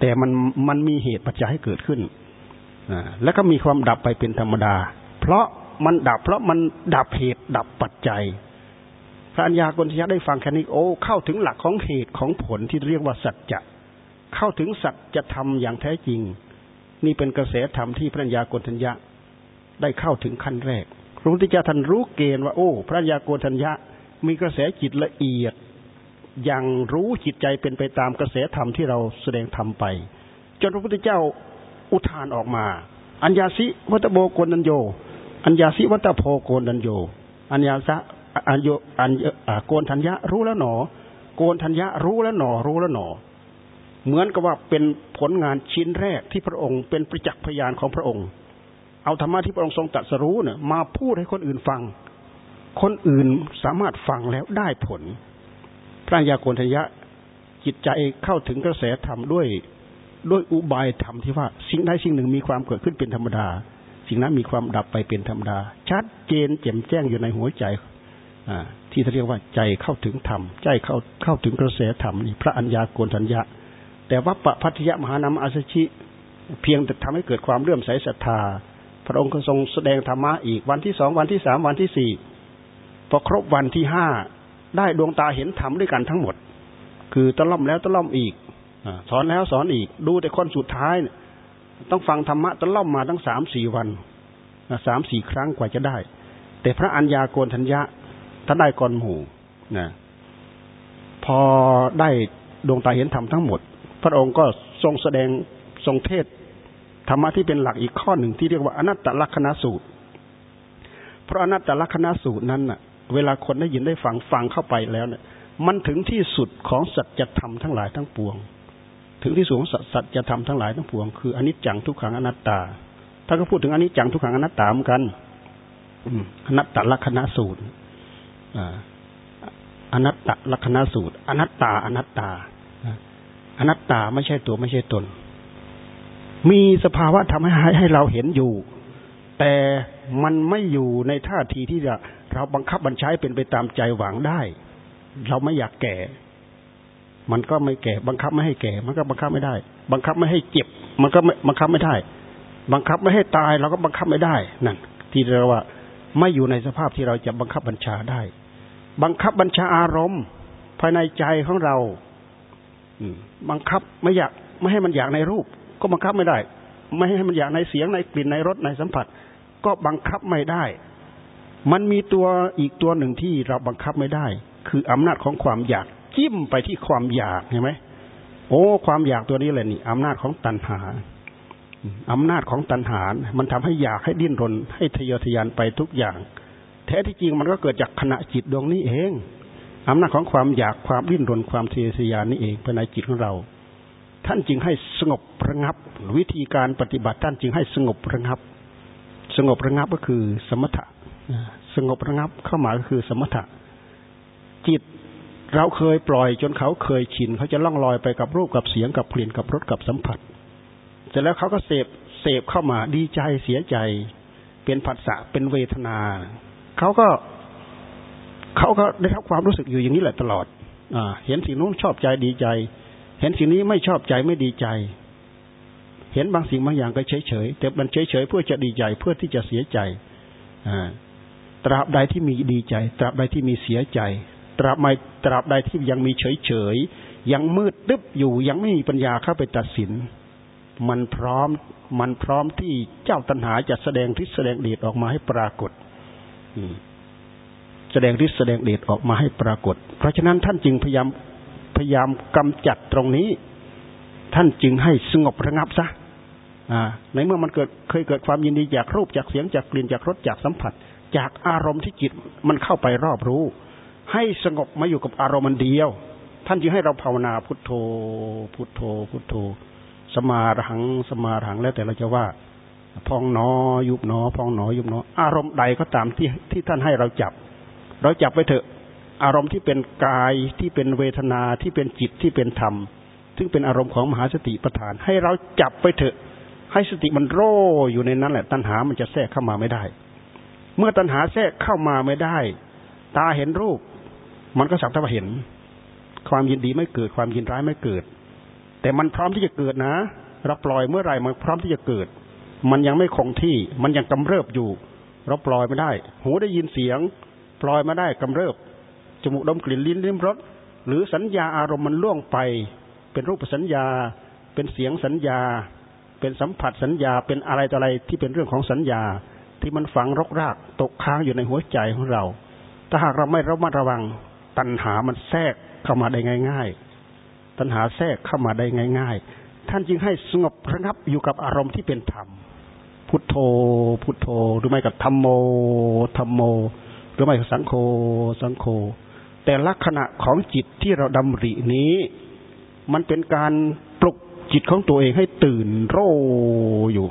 S1: แต่มันมันมีเหตุปัจจัยให้เกิดขึ้นแล้วก็มีความดับไปเป็นธรรมดา เพราะ มันดับ เพราะมันดับเหตุดับปัจจัย พระัญญาโกณทัญญาได้ฟังแค่นี้โอ้เข้าถึงหลักของเหตุของผลที่เรียกว่าสัจจะเข้าถึงสัจธรรมอย่างแท้จริง นี่เป็นกระแสธรรมที่พระัญญาโกณทัญญาได้เข้าถึงขั้นแรกพระพุทธเจ้าท่านรู้เกณฑ์ว่าโอ้ พระัญญาโกณทัญญามีกระแสจิตละเอียดยังรู้จิตใจเป็นไปตามกระแสธรรมที่เราแสดงธรรมไป จนพระพุทธเจ้าอุทานออกมา อัญญาสิวัตโบกนันโย อัญญาสิวัตโพโกนันโย อัญญาสะอัญโยอัญโกนทัญญะรู้แล้วหนอ โกนทัญญะรู้แล้วหนอ รู้แล้วหนอ เหมือนกับว่าเป็นผลงานชิ้นแรกที่พระองค์เป็นประจักษ์พยานของพระองค์ เอาธรรมะที่พระองค์ทรงตรัสรู้เนี่ยมาพูดให้คนอื่นฟัง คนอื่นสามารถฟังแล้วได้ผล พระยาโกนทยะจิตใจเข้าถึงกระแสธรรมด้วย ด้วยอุบายธรรมที่ว่าสิ่งใดสิ่งหนึ่งมีความเกิดขึ้นเป็นธรรมดา สิ่งนั้นมีความดับไปเป็นธรรมดา ชัดเจนแจ่มแจ้งอยู่ในหัวใจที่เรียกว่าใจเข้าถึงธรรม ใจเข้าเข้าถึงกระแสธรรมนี่พระอัญญาโกนทัญญะแต่ว่าปะพัทยมหานามอาสชิ เพียงแต่ทำให้เกิดความเลื่อมใสศรัทธา พระองค์ก็ทรงแสดงธรรมะอีกวันที่สองวันที่สามวันที่สี่พอครบวันที่ห้าได้ดวงตาเห็นธรรมด้วยกันทั้งหมด คือตะล่อมแล้วตะล่อมอีกสอนแล้วสอนอีกดูแต่คนสุดท้าย ต้องฟังธรรมะตะล่อมมาตั้งสามสี่วันสามสี่ครั้งกว่าจะได้ แต่พระอัญญาโกนทัญญะท่านได้ก่อนหมู่นะพอได้ดวงตาเห็นธรรมทั้งหมด พระองค์ก็ทรงแสดงทรงเทศธรรมะที่เป็นหลักอีกข้อหนึ่งที่เรียกว่าอนัตตลักษณสูตร เพราะอนัตตลักษณสูตรนั้นน่ะ เวลาคนได้ยินได้ฟังฟังเข้าไปแล้วเนี่ย มันถึงที่สุดของสัจธรรมทั้งหลายทั้งปวง ถึงที่สุดของสัจธรรมทั้งหลายทั้งปวงคืออนิจจังทุกขังอนัตตาถ้านก็พูดถึงอนิจจังทุกขังอนัตตาเหมือนกันอนัตตลักษณสูตรอนัตตลักษณสูตร อนัตตา อนัตตาอนัตตาไม่ใช่ตัวไม่ใช่ตน มีสภาวะทำให้ให้เราเห็นอยู่ แต่มันไม่อยู่ในท่าทีที่จะเราบังคับบัญชาเป็นไปตามใจหวังได้ เราไม่อยากแก่ มันก็ไม่แก่ บังคับไม่ให้แก่ มันก็บังคับไม่ได้ บังคับไม่ให้เจ็บ มันก็บังคับไม่ได้ บังคับไม่ให้ตายเราก็บังคับไม่ได้นั่นที่เราว่าไม่อยู่ในสภาพที่เราจะบังคับบัญชาได้ บังคับบัญชาอารมณ์ ภายในใจของเราบังคับไม่อยากไม่ให้มันอยากในรูป ก็บังคับไม่ได้ ไม่ให้มันอยากในเสียงในกลิ่นในรสในสัมผัส ก็บังคับไม่ได้ มันมีตัวอีกตัวหนึ่งที่เราบังคับไม่ได้ คืออำนาจของความอยาก จิ้มไปที่ความอยากเห็นไหมโอ้ ความอยากตัวนี้แหละนี่อำนาจของตัณหาอำนาจของตัณหา มันทำให้อยากให้ดิ้นรน ให้ทะเยอทะยานไปทุกอย่าง แท้ที่จริงมันก็เกิดจากขณะจิตดวงนี้เองอำนาจของความอยากความดิ้นรนความทะเยอทะยานนี่เองภายในจิตของเรา ท่านจึงให้สงบระงับ วิธีการปฏิบัติท่านจึงให้สงบระงับ สงบระงับก็คือสมถะสงบระงับเข้ามาก็คือสมถะ จิต เราเคยปล่อยจนเขาเคยชินเขาจะล่องลอยไปกับรูปกับเสียงกับกลิ่นกับรสกับสัมผัสเสร็จแล้วเขาก็เสพเสพเข้ามาดีใจเสียใจ เป็นผัสสะเป็นเวทนาเขาก็เขาก็ได้รับความรู้สึกอยู่อย่างนี้แหละตลอด อ่า เห็นสิ่งนู้นชอบใจดีใจ เห็นสิ่งนี้ไม่ชอบใจไม่ดีใจ เห็นบางสิ่งบางอย่างก็เฉยเฉยแต่มันเฉยเฉยเพื่อจะดีใจเพื่อที่จะเสียใจ อ่า ตราบใดที่มีดีใจ ตราบใดที่มีเสียใจ ตราบไม่ตราบใดที่ยังมีเฉยเฉยยังมืดตึ๊บอยู่ยังไม่มีปัญญาเข้าไปตัดสิน มันพร้อมมันพร้อมที่เจ้าตัณหาจะแสดงทิศแสดงเดชออกมาให้ปรากฏแสดงทิศแสดงเดชออกมาให้ปรากฏ เพราะฉะนั้นท่านจึงพยายามพยายามกำจัดตรงนี้ ท่านจึงให้สงบระงับซะในเมื่อมันเกิดเคยเกิดความยินดีจากรูปจากเสียงจากกลิ่นจากรสจากสัมผัส จากอารมณ์ที่จิตมันเข้าไปรอบรู้ ให้สงบมาอยู่กับอารมณ์มันเดียว ท่านจึงให้เราภาวนาพุทโธ พุทโธ พุทโธ สมาหัง สมาหังแล้วแต่เราจะว่า พองหนอ ยุบหนอ พองหนอ ยุบหนอ อารมณ์ใดก็ตามที่ที่ท่านให้เราจับ เราจับไปเถอะ อารมณ์ที่เป็นกายที่เป็นเวทนาที่เป็นจิตที่เป็นธรรม ซึ่งเป็นอารมณ์ของมหาสติปัฏฐาน ให้เราจับไปเถอะ ให้สติมันโร่อยู่ในนั้นแหละ ตัณหามันจะแทรกเข้ามาไม่ได้ เมื่อตัณหาแทรกเข้ามาไม่ได้ ตาเห็นรูป มันก็สักแต่ว่าเห็น ความยินดีไม่เกิด ความยินร้ายไม่เกิด แต่มันพร้อมที่จะเกิดนะเราปล่อยเมื่อไหร่มันพร้อมที่จะเกิด มันยังไม่คงที่ มันยังกำเริบอยู่ เราปล่อยไม่ได้ หูได้ยินเสียง ปล่อยไมาได้กำเริบ จมูกดมกลิ่นลิ้นลิ้มรส หรือสัญญาอารมณ์มันล่วงไป เป็นรูปสัญญา เป็นเสียงสัญญา เป็นสัมผัสสัญญา เป็นอะไรต่ออะไรที่เป็นเรื่องของสัญญา ที่มันฝังรกรากตกค้างอยู่ในหัวใจของเรา ถ้าหากเราไม่ระมัดระวัง ตัณหามันแทรกเข้ามาได้ง่าย ๆ ตัณหาแทรกเข้ามาได้ง่าย ๆ ท่านจึงให้สงบระงับอยู่กับอารมณ์ที่เป็นธรรม พุทโธ พุทโธ หรือไม่กับธรรมโม ธรรมโม หรือไม่กับสังโฆ สังโฆ แต่ลักษณะของจิตที่เราดำรินี้ มันเป็นการปลุกจิตของตัวเองให้ตื่นโรอยู่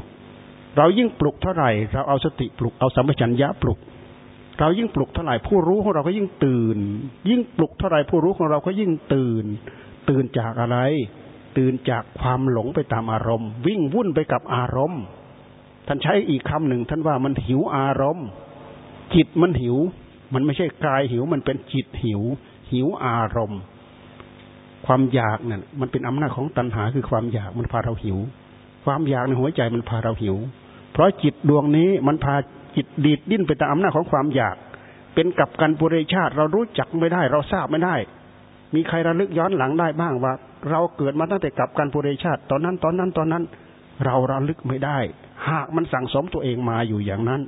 S1: เรายิ่งปลุกเท่าไหร่ เราเอาสติปลุก เอาสัมปชัญญะปลุก เรายิ่งปลุกเท่าไหร่ผู้รู้ของเราก็ยิ่งตื่น ยิ่งปลุกเท่าไหร่ผู้รู้ของเราก็ยิ่งตื่น ตื่นจากอะไร ตื่นจากความหลงไปตามอารมณ์ วิ่งวุ่นไปกับอารมณ์ ท่านใช้อีกคำหนึ่งท่านว่ามันหิวอารมณ์ จิตมันหิว มันไม่ใช่กายหิวมันเป็นจิตหิว หิวอารมณ์ ความอยากเนี่ยมันเป็นอำนาจของตัณหาคือความอยากมันพาเราหิว ความอยากในหัวใจมันพาเราหิว เพราะจิตดวงนี้มันพา จิตดีดดิ้นไปตามอำนาจของความอยาก เป็นกับกันปุเรชาติ เรารู้จักไม่ได้ เราทราบไม่ได้ มีใครระลึกย้อนหลังได้บ้างว่า เราเกิดมาตั้งแต่กับกันปุเรชาติ ตอนนั้นตอนนั้นตอนนั้น เราระลึกไม่ได้ หากมันสั่งสมตัวเองมาอยู่อย่างนั้น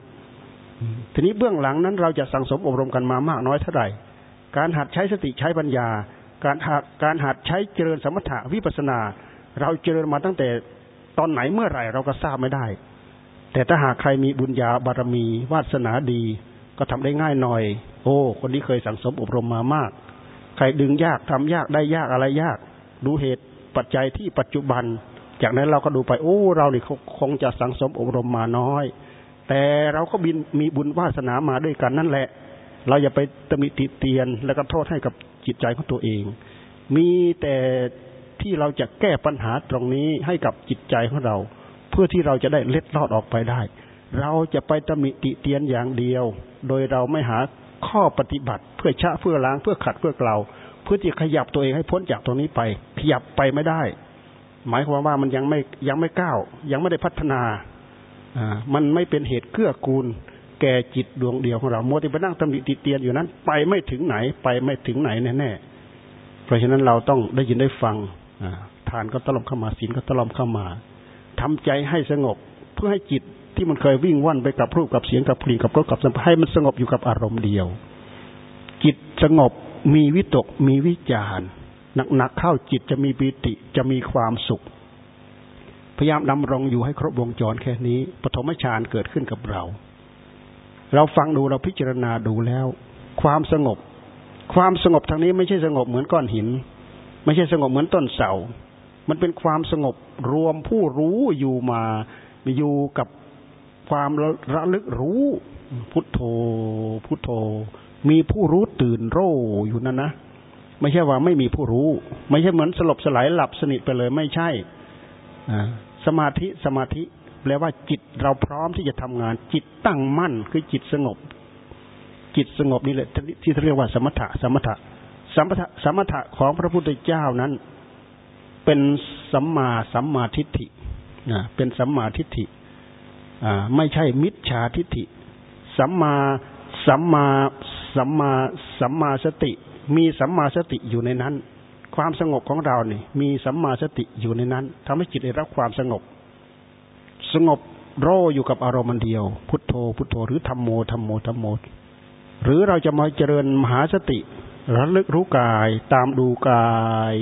S1: ทีนี้เบื้องหลังนั้นเราจะสั่งสมอบรมกันมามากน้อยเท่าไหร่ การหัดใช้สติใช้ปัญญา การหัดการหัดใช้เจริญสมถะวิปัสนา เราเจริญมาตั้งแต่ตอนไหนเมื่อไหร่เราก็ทราบไม่ได้ แต่ถ้าหากใครมีบุญญาบารมี วาสนาดี ก็ทำได้ง่ายหน่อย โอ้ คนนี้เคยสั่งสมอบรมมามาก ใครดึงยากทำยากได้ยากอะไรยาก ดูเหตุปัจจัยที่ปัจจุบัน จากนั้นเราก็ดูไป โอ้ เราเนี่คงจะสั่งสมอบรมมาน้อย แต่เราก็บินมีบุญวาสนามาด้วยกันนั่นแหละ เราอย่าไปตมิติเตียนแล้วก็โทษให้กับจิตใจของตัวเอง มีแต่ที่เราจะแก้ปัญหาตรงนี้ให้กับจิตใจของเรา เพื่อที่เราจะได้เล็ดลอดออกไปได้ เราจะไปตำมิติเตียนอย่างเดียว โดยเราไม่หาข้อปฏิบัติเพื่อชะเพื่อล้างเพื่อขัดเพื่อเกลาเพื่อที่ขยับตัวเองให้พ้นจากตรงนี้ไป ขยับไปไม่ได้ หมายความว่ามันยังไม่ยังไม่ก้าวยังไม่ได้พัฒนามันไม่เป็นเหตุเกื้อกูล แก่จิตดวงเดียวของเราโมติไปนั่งตำหนิติเตียนอยู่นั้น ไปไม่ถึงไหนไปไม่ถึงไหนแน่ๆเพราะฉะนั้นเราต้องได้ยินได้ฟังทานก็ตลอมเข้ามาศีลก็ตลอมเข้ามา ทำใจให้สงบ เพื่อให้จิตที่มันเคยวิ่งว่อนไปกับรูปกับเสียงกับกลิ่นกับรสกับสัมผัสให้มันสงบอยู่กับอารมณ์เดียว จิตสงบมีวิตกมีวิจารหนักๆเข้าจิตจะมีปิติจะมีความสุข พยายามดำรงอยู่ให้ครบวงจรแค่นี้ ปฐมฌานเกิดขึ้นกับเรา เราฟังดูเราพิจารณาดูแล้ว ความสงบ ความสงบทางนี้ไม่ใช่สงบเหมือนก้อนหิน ไม่ใช่สงบเหมือนต้นเสา มันเป็นความสงบรวมผู้รู้อยู่มาอยู่กับความระลึกรู้ พุทโธ พุทโธ มีผู้รู้ตื่นโร่อยู่นั่นนะไม่ใช่ว่าไม่มีผู้รู้ ไม่ใช่เหมือนสลบสลายหลับสนิทไปเลยไม่ใช่สมาธิสมาธิแปลว่าจิตเราพร้อมที่จะทำงาน จิตตั้งมั่น คือจิตสงบ จิตสงบนี่แหละที่เรียกว่าสมถะสมถะสมถะสมถะของพระพุทธเจ้านั้น เป็นสัมมาสัมมาทิฏฐิเป็นสัมมาทิฏฐิไม่ใช่มิจฉาทิฏฐิ สัมมาสัมมาสัมมาสัมมาสติ มีสัมมาสติอยู่ในนั้น ความสงบของเราเนี่ยมีสัมมาสติอยู่ในนั้นทำให้จิตได้รับความสงบ สงบโรอยู่กับอารมณ์เดียว พุทโธ พุทโธ หรือธรรมโมธรรมโมธรรมโม หรือเราจะมาเจริญมหาสติระลึกรู้กาย ตามดูกาย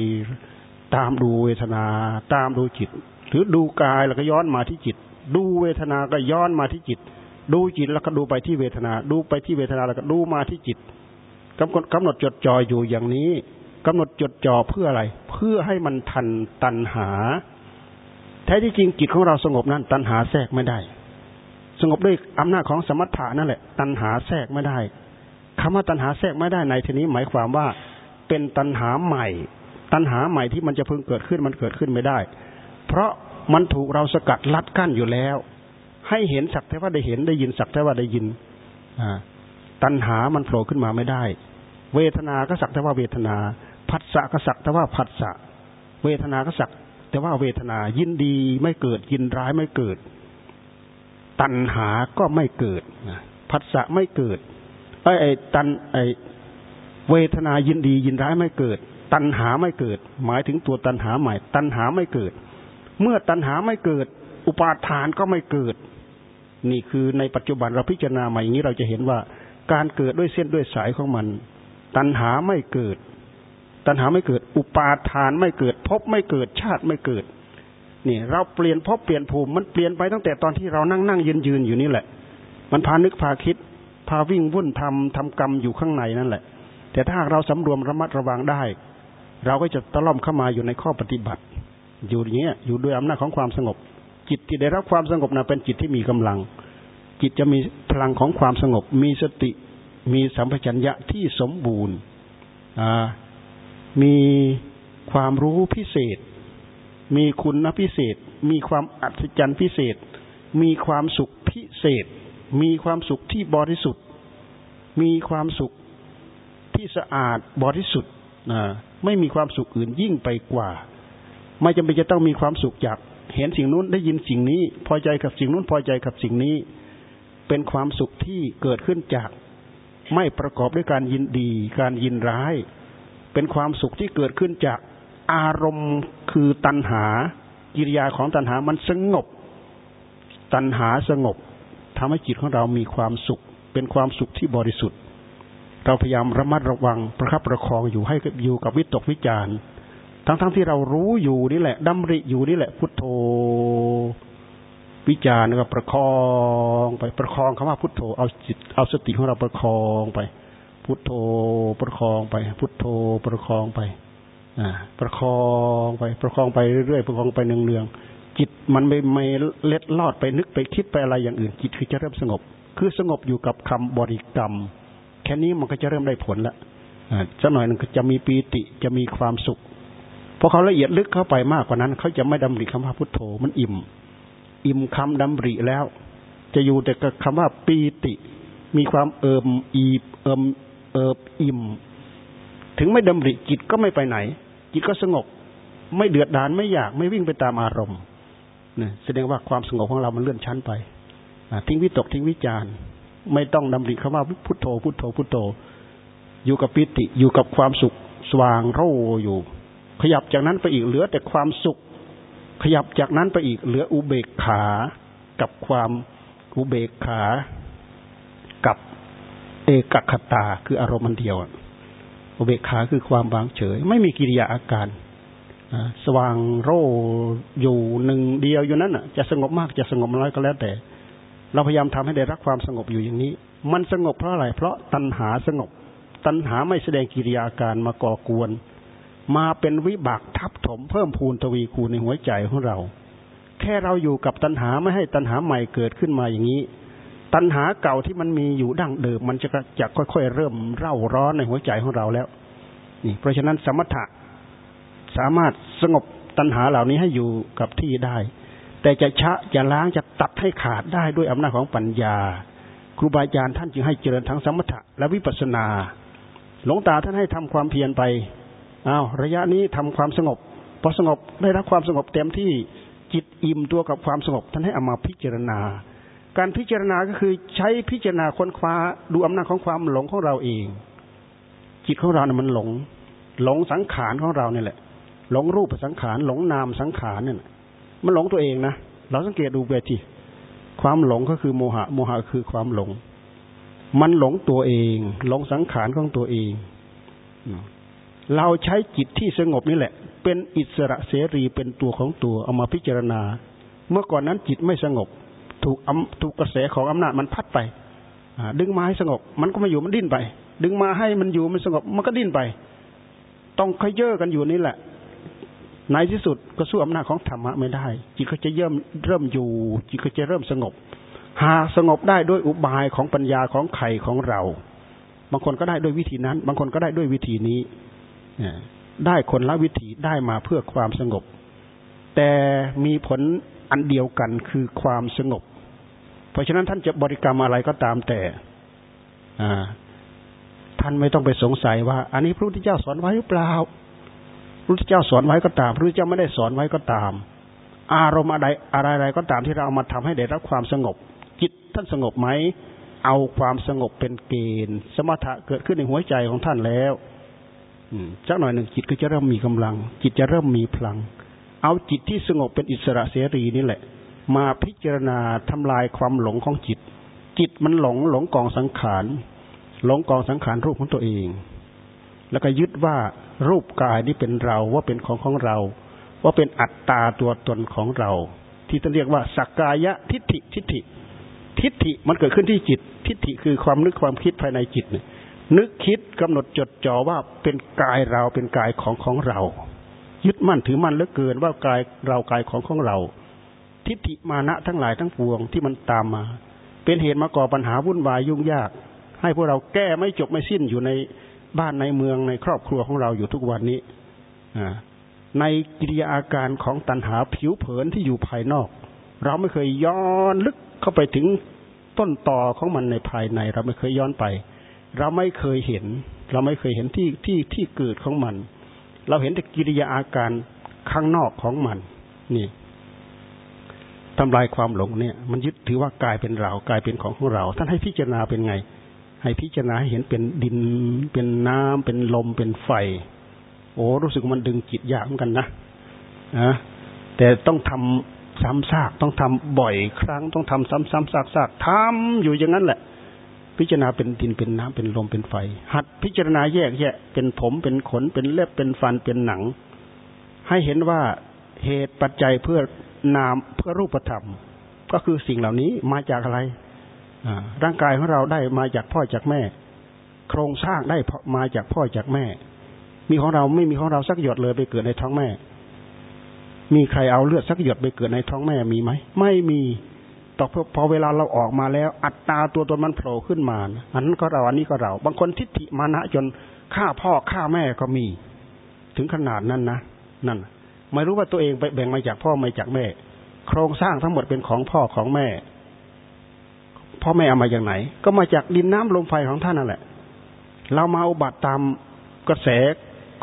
S1: ตามดูเวทนา ตามดูจิต หรือดูกายแล้วก็ย้อนมาที่จิต ดูเวทนาก็ย้อนมาที่จิต ดูจิตแล้วก็ดูไปที่เวทนา ดูไปที่เวทนาแล้วก็ดูมาที่จิตกำหนดกำหนดจดจ่ออยู่อย่างนี้กำหนดจดจ่อเพื่ออะไร เพื่อให้มันทันตันหา แท้ที่จริงจิตของเราสงบนั้น ตันหาแทรกไม่ได้ สงบด้วยอำนาจของสมถะนั่นแหละ ตันหาแทรกไม่ได้คำว่าตันหาแทรกไม่ได้ในทีนี้หมายความว่าเป็นตันหาใหม่ ตันหาใหม่ที่มันจะเพิ่งเกิดขึ้นมันเกิดขึ้นไม่ได้ เพราะมันถูกเราสกัดลัดกั้นอยู่แล้ว ให้เห็นสักแต่ว่าได้เห็นได้ยินสักแต่ว่าได้ยินตันหามันโผล่ขึ้นมาไม่ได้ เวทนาก็สักแต่ว่าเวทนาผัสสะก็สักแต่ว่าผัสสะเวทนาก็สักแต่ว่าเวทนายินดีไม่เกิดยินร้ายไม่เกิด ตัณหาก็ไม่เกิดผัสสะไม่เกิดไอ้ไอ้ตันไอ้เวทนายินดียินร้ายไม่เกิด ตัณหาไม่เกิด หมายถึงตัวตัณหาใหม่ ตัณหาไม่เกิด เมื่อตัณหาไม่เกิด อุปาทานก็ไม่เกิด นี่คือในปัจจุบันเราพิจารณาใหม่อย่างนี้เราจะเห็นว่า การเกิดด้วยเส้นด้วยสายของมัน ตัณหาไม่เกิด ตัณหาไม่เกิด อุปาทานไม่เกิดพบไม่เกิดชาติไม่เกิด นี่ เราเปลี่ยนพบเปลี่ยนภูมิมันเปลี่ยนไปตั้งแต่ตอนที่เรานั่งนั่งยืนยืนอยู่นี่แหละ มันพานึกพาคิด พาวิ่งวุ่นทำทำกรรมอยู่ข้างในนั่นแหละ แต่ถ้าเราสำรวมระมัดระวังได้ เราก็จะตะล่อมเข้ามาอยู่ในข้อปฏิบัติ อยู่อย่างเงี้ยอยู่ด้วยอำนาจของความสงบ จิตที่ได้รับความสงบนะเป็นจิตที่มีกำลัง จิตจะมีพลังของความสงบ มีสติ มีสัมปชัญญะที่สมบูรณ์มีความรู้พิเศษ มีคุณพิเศษ มีความอัศจรรย์พิเศษ มีความสุขพิเศษ มีความสุขที่บริสุทธิ์ มีความสุขที่สะอาดบริสุทธิ์ นะไม่มีความสุขอื่นยิ่งไปกว่า ไม่จำเป็นจะต้องมีความสุขจาก เห็นสิ่งนู้นได้ยินสิ่งนี้ พอใจกับสิ่งนู้นพอใจกับสิ่งนี้ เป็นความสุขที่เกิดขึ้นจาก ไม่ประกอบด้วยการยินดี การยินร้าย เป็นความสุขที่เกิดขึ้นจากอารมณ์คือตัณหา กิริยาของตัณหามันสงบ ตัณหาสงบทำให้จิตของเรามีความสุข เป็นความสุขที่บริสุทธิ์ เราพยายามระมัดระวังประคับประคองอยู่ให้อยู่กับวิตกวิจาร์ทั้งๆทที่เรารู้อยู่นี่แหละดำริอยู่นี่แหละพุทโธ วิจารณ์ก็ประคองไปประคองคำว่าพุทโธเอาจิตเอาสติของเราประคองไป พุทโธประคองไป พุทโธประคองไปประคองไป ประคองไปเรื่อยๆประคองไปเนืองๆจิตมันไม่ไม่เล็ดลอดไปนึกไปคิดไปอะไรอย่างอื่น จิตคือจะเริ่มสงบ คือสงบอยู่กับคำบริกรรม แค่นี้มันก็จะเริ่มได้ผลละสักหน่อยหนึ่งจะมีปีติจะมีความสุขพอเขาละเอียดลึกเข้าไปมากกว่านั้น เขาจะไม่ดำริคำว่าพุทโธมันอิ่ม อิ่มคำดำริแล้ว จะอยู่แต่กับคำว่าปีติ มีความเอิมอีบเอิมเอิบอิ่ม ถึงไม่ดำริจิตก็ไม่ไปไหน จิตก็สงบไม่เดือดดานไม่อยากไม่วิ่งไปตามอารมณ์เนี่ยแสดงว่าความสงบของเรามันเลื่อนชั้นไปทิ้งวิตกทิ้งวิจาร ไม่ต้องดำริคำว่าพุทโธพุทโธพุทโธ อยู่กับปิติอยู่กับความสุขสว่างโรอยู่ ขยับจากนั้นไปอีกเหลือแต่ความสุข ขยับจากนั้นไปอีกเหลืออุเบกขากับความอุเบกขากับเอกคตาคืออารมณ์มันเดียวอุเบกขาคือความวางเฉย ไม่มีกิริยาอาการสว่างโร่อยู่หนึ่งเดียวอยู่นั้นจะสงบมากจะสงบน้อยก็แล้วแต่ เราพยายามทำให้ได้รับความสงบอยู่อย่างนี้ มันสงบเพราะอะไร เพราะตัณหาสงบ ตัณหาไม่แสดงกิริยาการมาก่อกวน มาเป็นวิบากทับถมเพิ่มพูนทวีคูณในหัวใจของเรา แค่เราอยู่กับตัณหาไม่ให้ตัณหาใหม่เกิดขึ้นมาอย่างนี้ ตัณหาเก่าที่มันมีอยู่ดั้งเดิมมันจะจะค่อยๆเริ่มเร่าร้อนในหัวใจของเราแล้ว นี่ เพราะฉะนั้นสมถะสามารถสงบตัณหาเหล่านี้ให้อยู่กับที่ได้ แต่จะชะจะล้างจะตัดให้ขาดได้ด้วยอำนาจของปัญญา ครูบาอาจารย์ท่านจึงให้เจริญทั้งสมถะและวิปัสนา หลวงตาท่านให้ทำความเพียรไปอ้าวระยะนี้ทำความสงบพอสงบได้รับความสงบเต็มที่จิตอิ่มตัวกับความสงบ ท่านให้เอามาพิจารณา การพิจารณาก็คือใช้พิจารณาค้นคว้าดูอำนาจของความหลงของเราเอง จิตของเราเนี่ยมันหลง หลงสังขารของเราเนี่ยแหละ หลงรูปสังขารหลงนามสังขารเนี่ย มันหลงตัวเองนะเราสังเกตดูไปทีความหลงก็คือโมหะ โมหะคือความหลง มันหลงตัวเอง หลงสังขารของตัวเอง เราใช้จิตที่สงบนี่แหละ เป็นอิสระเสรีเป็นตัวของตัวเอามาพิจารณา เมื่อก่อนนั้นจิตไม่สงบ ถูกอถูกกระแสของอำนาจมันพัดไปดึงมาให้สงบ มันก็ไม่อยู่มันดิ้นไป ดึงมาให้มันอยู่มันสงบ มันก็ดิ้นไป ต้องขยเยอะกันอยู่นี่แหละ ในที่สุดก็สู้อำนาจของธรรมะไม่ได้ จิตก็จะเริ่มเริ่มอยู่ จิตก็จะเริ่มสงบ หาสงบได้ด้วยอุบายของปัญญาของไข่ของเรา บางคนก็ได้ด้วยวิธีนั้น บางคนก็ได้ด้วยวิธีนี้ได้คนละวิธีได้มาเพื่อความสงบ แต่มีผลอันเดียวกันคือความสงบ เพราะฉะนั้นท่านจะบริกรรมอะไรก็ตามแต่ท่านไม่ต้องไปสงสัยว่า อันนี้พระพุทธเจ้าสอนไว้หรือเปล่า พระพุทธเจ้าสอนไว้ก็ตามพระพุทธเจ้าไม่ได้สอนไว้ก็ตาม อารมณ์อะไรอะไรก็ตามที่เราเอามาทำให้ได้รับความสงบ จิตท่านสงบไหมเอาความสงบเป็นเกณฑ์ สมถะเกิดขึ้นในหัวใจของท่านแล้วสักหน่อยหนึ่งจิตก็จะเริ่มมีกำลัง จิตจะเริ่มมีพลัง เอาจิตที่สงบเป็นอิสระเสรีนี่แหละ มาพิจารณาทำลายความหลงของจิต จิตมันหลงหลงกองสังขารหลงกองสังขารรูปของตัวเอง แล้วก็ยึดว่ารูปกายนี้เป็นเราว่าเป็นของของเรา ว่าเป็นอัตตาตัวตนของเรา ที่ต้องเรียกว่าสักกายะทิฏฐิทิฏฐิ ทิฏฐิมันเกิดขึ้นที่จิต ทิฏฐิคือความนึกความคิดภายในจิตเนี่ยนึกคิดกำหนดจดจ่อว่าเป็นกายเราเป็นกายของของเรา ยึดมั่นถือมั่นเหลือเกินว่ากายเรากายของของเรา ทิฏฐิมานะทั้งหลายทั้งปวงที่มันตามมา เป็นเหตุมาก่อปัญหาวุ่นวายยุ่งยาก ให้พวกเราแก้ไม่จบไม่สิ้นอยู่ใน บ้านในเมืองในครอบครัวของเราอยู่ทุกวันนี้ในกิริยาอาการของตัณหาผิวเผินที่อยู่ภายนอก เราไม่เคยย้อนลึกเข้าไปถึงต้นต่อของมันในภายใน เราไม่เคยย้อนไป เราไม่เคยเห็น เราไม่เคยเห็นที่ที่ที่เกิดของมัน เราเห็นแต่กิริยาอาการข้างนอกของมัน นี่ทำลายความหลงเนี่ย มันยึดถือว่ากายเป็นเรากายเป็นของของเรา ท่านให้พิจารณาเป็นไง ให้พิจารณาให้เห็นเป็นดินเป็นน้ำเป็นลมเป็นไฟ โอ้รู้สึกมันดึงจิตยากเหมือนกันนะนะแต่ต้องทำซ้ำซากต้องทำบ่อยครั้งต้องทำซ้ำๆซากทำอยู่อย่างนั้นแหละ พิจารณาเป็นดินเป็นน้ำเป็นลมเป็นไฟ หัดพิจารณาแยกแยะเป็นผมเป็นขนเป็นเล็บเป็นฟันเป็นหนัง ให้เห็นว่าเหตุปัจจัยเพื่อนามเพื่อรูปธรรม ก็คือสิ่งเหล่านี้มาจากอะไร ร่างกายของเราได้มาจากพ่อจากแม่ โครงสร้างได้มาจากพ่อจากแม่ มีของเราไม่มีของเราสักหยดเลยไปเกิดในท้องแม่ มีใครเอาเลือดสักหยดไปเกิดในท้องแม่มีไหมไม่มีต่อพอเวลาเราออกมาแล้ว อัตตาตัวตนมันโผล่ขึ้นมาอันนั้นก็เราอันนี้ก็เรา บางคนทิฏฐิมานะจนฆ่าพ่อฆ่าแม่ก็มี ถึงขนาดนั้นนะนั่นไม่รู้ว่าตัวเองไปแบ่งมาจากพ่อมาจากแม่ โครงสร้างทั้งหมดเป็นของพ่อของแม่ พ่อแม่เอามาจากไหน ก็มาจากดินน้ำลมไฟของท่านนั่นแหละ เรามาอุบัติตามกระแส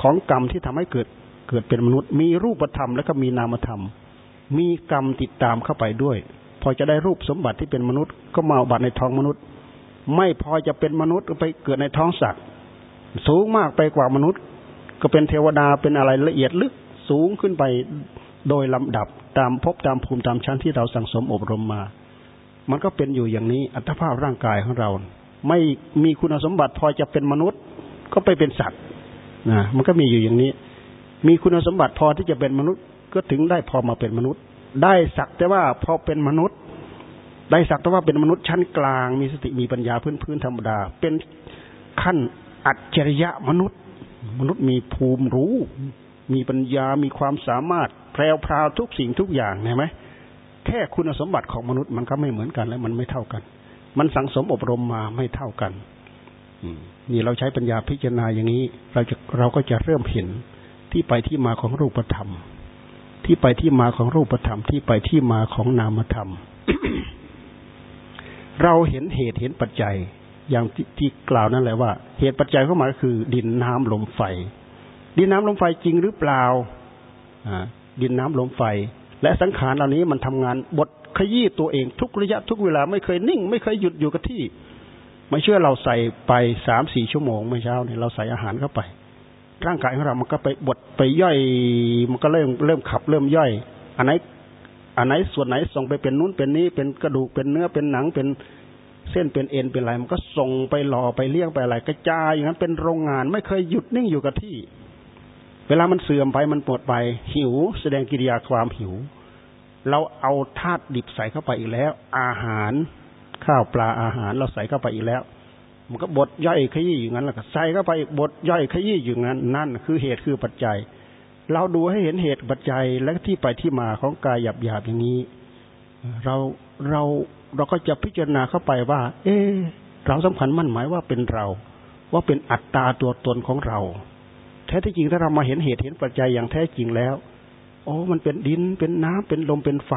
S1: ของกรรมที่ทำให้เกิดเกิดเป็นมนุษย์ มีรูปธรรมแล้วก็มีนามธรรม มีกรรมติดตามเข้าไปด้วย พอจะได้รูปสมบัติที่เป็นมนุษย์ ก็มาอบัติในท้องมนุษย์ ไม่พอจะเป็นมนุษย์ก็ไปเกิดในท้องสัตว์สูงมากไปกว่ามนุษย์ ก็เป็นเทวดาเป็นอะไรละเอียดลึกสูงขึ้นไปโดยลำดับตามภพตามภูมิตามชั้นที่เราสั่งสมอบรมมา มันก็เป็นอยู่อย่างนี้ อัตภาพร่างกายของเรา ไม่มีคุณสมบัติพอจะเป็นมนุษย์ ก็ไปเป็นสัตว์นะมันก็มีอยู่อย่างนี้ มีคุณสมบัติพอที่จะเป็นมนุษย์ ก็ถึงได้พอมาเป็นมนุษย์ ได้สักแต่ว่าพอเป็นมนุษย์ ได้สักแต่ว่าเป็นมนุษย์ชั้นกลาง มีสติมีปัญญาพื้นพื้นธรรมดา เป็นขั้นอัจฉริยะมนุษย์ มนุษย์มีภูมิรู้ มีปัญญามีความสามารถแพรวพราวทุกสิ่งทุกอย่างเห็นไหม แค่คุณสมบัติของมนุษย์มันก็ไม่เหมือนกัน และมันไม่เท่ากัน มันสังสมอบรมมาไม่เท่ากันนี่เราใช้ปัญญาพิจารณาอย่างนี้ เราจะเราก็จะเริ่มเห็นที่ไปที่มาของรูปธรรม ที่ไปที่มาของรูปธรรม ที่ไปที่มาของนามธรรม เราเห็นเหตุเห็นปัจจัย อย่างทที่กล่าวนั่นแหละว่า เหตุปัจจัยเข้ามาคือ ดินน้ำลมไฟ ดินน้ำลมไฟจริงหรือเปล่าดินน้ำลมไฟ และสังขารเหล่านี้มันทำงานบทขยี้ตัวเองทุกระยะทุกเวลาไม่เคยนิ่ง ไม่เคยหยุดอยู่กับที่ ไม่เชื่อเราใส่ไปสามสี่ชั่วโมงเมื่อเช้าเนี่ยเราใส่อาหารเข้าไป ร่างกายของเรามันก็ไปบดไปย่อย มันก็เริ่มเริ่มขับเริ่มย่อย อันไหนอันไหนส่วนไหนส่งไปเป็นนู้นเป็นนี้เป็นกระดูกเป็นเนื้อเป็นหนังเป็นเส้นเป็นเอ็นเป็นอะไรมันก็ส่งไปหล่อไปเลี้ยงไปอะไรกระจายอย่างนั้นเป็นโรงงาน ไม่เคยหยุดนิ่งอยู่กับที่ เวลามันเสื่อมไปมันปวดไป หิว แสดงกิริยาความหิว เราเอาธาตุดิบใส่เข้าไปอีกแล้ว อาหารข้าวปลาอาหารเราใส่เข้าไปอีกแล้ว มันก็บดย่อยขยี้อย่างนั้นแล้วก็ใส่เข้าไปบดย่อยขยี้อยู่งั้น นั่น คือเหตุคือปัจจัย เราดูให้เห็นเหตุปัจจัยและที่ไปที่มาของกายหยาบหยาบอย่างนี้ เราเราเราก็จะพิจารณาเข้าไปว่า เออเราสำคัญมั่นหมายว่าเป็นเรา ว่าเป็นอัตตาตัวตนของเรา แท้ที่จริงถ้าเรามาเห็นเหตุเห็นปัจจัยอย่างแท้จริงแล้วโอ้มันเป็นดินเป็นน้ำเป็นลมเป็นไฟ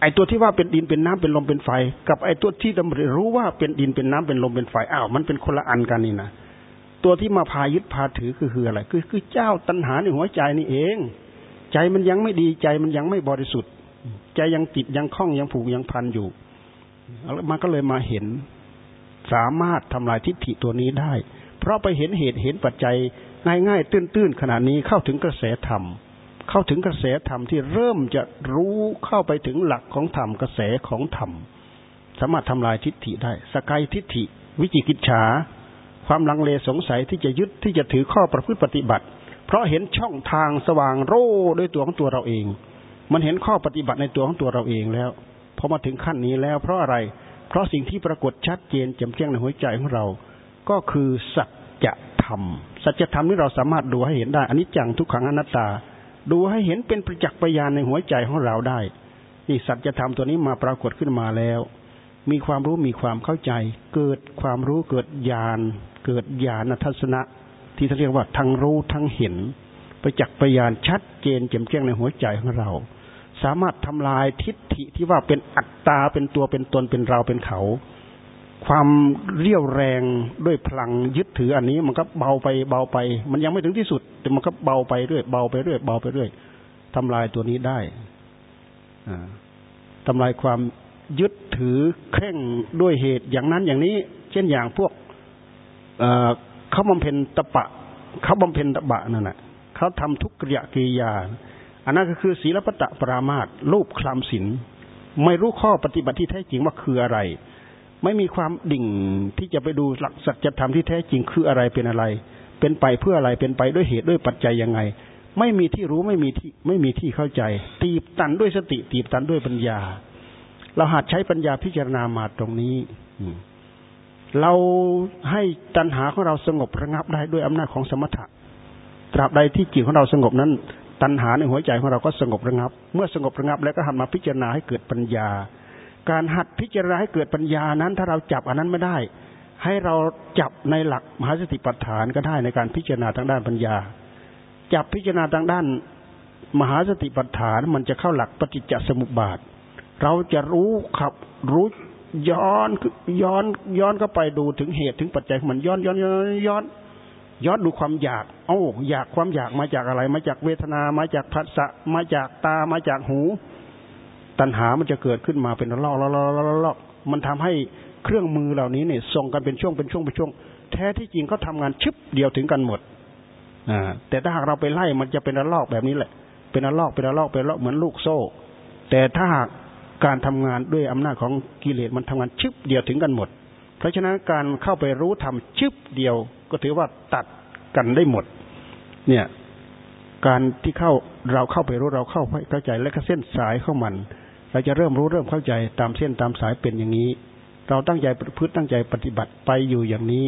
S1: ไอ้ตัวที่ว่าเป็นดินเป็นน้ำเป็นลมเป็นไฟ กับไอ้ตัวที่ดำริรู้ว่าเป็นดินเป็นน้ำเป็นลมเป็นไฟอ้าวมันเป็นคนละอันกันนี่นะตัวที่มาพายึดพาถือคือคืออะไร คือคือเจ้าตัณหาในหัวใจนี่เอง ใจมันยังไม่ดีใจมันยังไม่บริสุทธิ์ ใจยังติดยังคล้องยังผูกยังพันอยู่มันก็เลยมาเห็นสามารถทำลายทิฏฐิตัวนี้ได้ เพราะไปเห็นเหตุเห็นปัจจัย ง่ายๆ ตื้นๆขนาดนี้เข้าถึงกระแสธรรม เข้าถึงกระแสธรรมที่เริ่มจะรู้เข้าไปถึงหลักของธรรมกระแสของธรรมสามารถทำลายทิฏฐิได้ สกายทิฏฐิ วิจิกิจฉา ความลังเลสงสัยที่จะยึดที่จะถือข้อประพฤติปฏิบัติ เพราะเห็นช่องทางสว่างโร่ด้วยตัวของตัวเราเอง มันเห็นข้อปฏิบัติในตัวของตัวเราเองแล้วพอมาถึงขั้นนี้แล้วเพราะอะไร เพราะสิ่งที่ปรากฏชัดเจนแจ่มแจ้งในหัวใจของเรา ก็คือสัจ รรม สัจธรรมที่เราสามารถดูให้เห็นได้อันนี้จังทุกขังอนัตตา ดูให้เห็นเป็นประจักษ์พยานในหัวใจของเราได้นี่สัจธรรมตัวนี้มาปรากฏขึ้นมาแล้ว มีความรู้มีความเข้าใจ เกิดความรู้เกิดญาณเกิดญาณทัศนะ ที่เขาเรียกว่าทั้งรู้ทั้งเห็นประจักษ์พยานชัดเจนแจ่มแจ้งในหัวใจของเรา สามารถทำลายทิฏฐิที่ว่าเป็นอัตตาเป็นตัวเป็นตนเป็นเราเป็นเขา ความเรี่ยวแรงด้วยพลังยึดถืออันนี้มันก็เบาไปเบาไป มันยังไม่ถึงที่สุด แต่มันก็เบาไปเรื่อยเบาไปเรื่อยเบาไปเรื่อยทำลายตัวนี้ได้ทำลายความยึดถือเคร่งด้วยเหตุอย่างนั้นอย่างนี้ เช่นอย่างพวกเขาบำเพ็ญตะปะ เขาบำเพ็ญตะบะนั่นแหละเขาทำทุกกิริยากิยา อันนั้นก็คือศีลปตะปรามาตรูปคลามศีลไม่รู้ข้อปฏิบัติที่แท้จริงว่าคืออะไร ไม่มีความดิ่งที่จะไปดูหลักสัจธรรมที่แท้จริงคืออะไรเป็นอะไร เป็นไปเพื่ออะไรเป็นไปด้วยเหตุด้วยปัจจัยยังไง ไม่มีที่รู้ไม่มีที่ไม่มีที่เข้าใจ ตีบตันด้วยสติ ตีบตันด้วยปัญญา เราหัดใช้ปัญญาพิจารณามาตรงนี้เราให้ตัณหาของเราสงบระงับได้ด้วยอำนาจของสมถะตราบใดที่จิตของเราสงบนั้น ตัณหาในหัวใจของเราก็สงบระงับ เมื่อสงบระงับแล้วก็หันมาพิจารณาให้เกิดปัญญา การหัดพิจารณาให้เกิดปัญญานั้น ถ้าเราจับอันนั้นไม่ได้ ให้เราจับในหลักมหาสติปัฏฐานก็ได้ในการพิจารณาทางด้านปัญญา จับพิจารณาทางด้านมหาสติปัฏฐานมันจะเข้าหลักปฏิจจสมุปบาท เราจะรู้ขับรู้ย้อนย้อนย้อนเข้าไปดูถึงเหตุถึงปัจจัยมันย้อนย้อนย้อนย้อนย้อนดูความอยาก เอ้าอยากความอยากมาจากอะไร มาจากเวทนา มาจากผัสสะมาจากตามาจากหู ตัณหามันจะเกิดขึ้นมาเป็นลอกลอกลอกลอกมันทำให้เครื่องมือเหล่านี้เนี่ยส่งกันเป็นช่วงเป็นช่วงเป็นช่วง แท้ที่จริงเขาทางานชึบเดียวถึงกันหมดอ่าแต่ถ้าหากเราไปไล่มันจะเป็นระลอกแบบนี้แหละ เป็นระลอกเป็นระลอกเป็นระลอกเหมือนลูกโซ่ แต่ถ้าหากการทำงานด้วยอำนาจของกิเลสมันทำงานชึบเดียวถึงกันหมด เพราะฉะนั้นการเข้าไปรู้ทำชึบเดียว ก็ถือว่าตัดกันได้หมด เนี่ย การที่เข้าเราเข้าไปรู้เราเข้าไปเข้าใจและก็เส้นสายเข้ามัน เราจะเริ่มรู้เริ่มเข้าใจตามเส้นตามสายเป็นอย่างนี้ เราตั้งใจพืชตั้งใจปฏิบัติไปอยู่อย่างนี้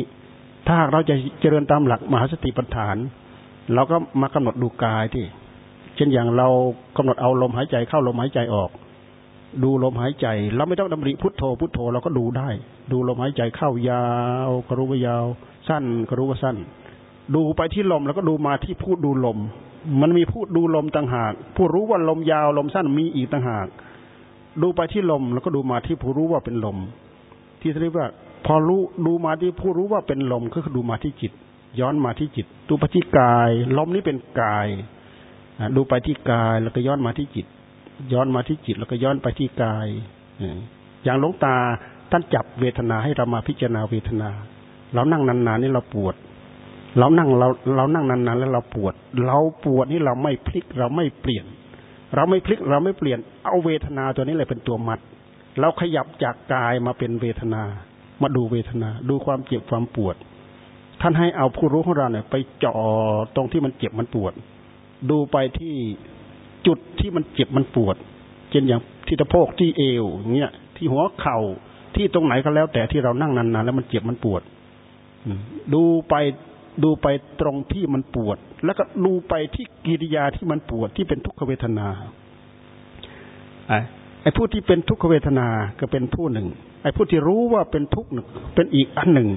S1: ถ้าหากเราจะเจริญตามหลักมหาสติปัฏฐาน เราก็มากำหนดดูกายที่ เช่นอย่างเรากำหนดเอาลมหายใจเข้าลมหายใจออก ดูลมหายใจ เราไม่ต้องดำริพุทโธพุทโธเราก็ดูได้ ดูลมหายใจเข้ายาวก็รู้ว่ายาว สั้นก็รู้ว่าสั้น ดูไปที่ลมแล้วก็ดูมาที่พูดดูลม มันมีพูดดูลมต่างหาก ผู้รู้ว่าลมยาวลมสั้นมีอีกต่างหาก ดูไปที่ลมแล้วก็ดูมาที่ผู้รู้ว่าเป็นลม ที่เรียกว่า พอรู้ดูมาที่ผู้รู้ว่าเป็นลมก็คือดูมาที่จิต ย้อนมาที่จิต ดูไปที่กาย ลมนี้เป็นกายดูไปที่กายแล้วก็ย้อนมาที่จิต ย้อนมาที่จิต แล้วก็ย้อนไปที่กายอย่างหลวงตาท่านจับเวทนาให้เรามาพิจารณาเวทนา เรานั่งนานๆนี่เราปวด เรานั่งเราเรานั่งนานๆแล้วเราปวด เราปวดนี่เราไม่พลิกเราไม่เปลี่ยน เราไม่พลิกเราไม่เปลี่ยนเอาเวทนาตัวนี้เลยเป็นตัวมัด เราขยับจากกายมาเป็นเวทนา มาดูเวทนา ดูความเจ็บความปวด ท่านให้เอาผู้รู้ของเราเนี่ย ไปจ่อตรงที่มันเจ็บมันปวด ดูไปที่จุดที่มันเจ็บมันปวด เช่นอย่างที่ตะโพกที่เอวเงี้ยที่หัวเข่าที่ตรงไหนก็แล้วแต่ที่เรานั่งนานๆแล้วมันเจ็บมันปวดดูไป ดูไปตรงที่มันปวด แล้วก็ดูไปที่กิริยาที่มันปวดที่เป็นทุกขเวทนาไอ้ผู้ที่เป็นทุกขเวทนาก็เป็นผู้หนึ่ง ไอ้ผู้ที่รู้ว่าเป็นทุกข์หนึ่งเป็นอีกอันหนึ่ง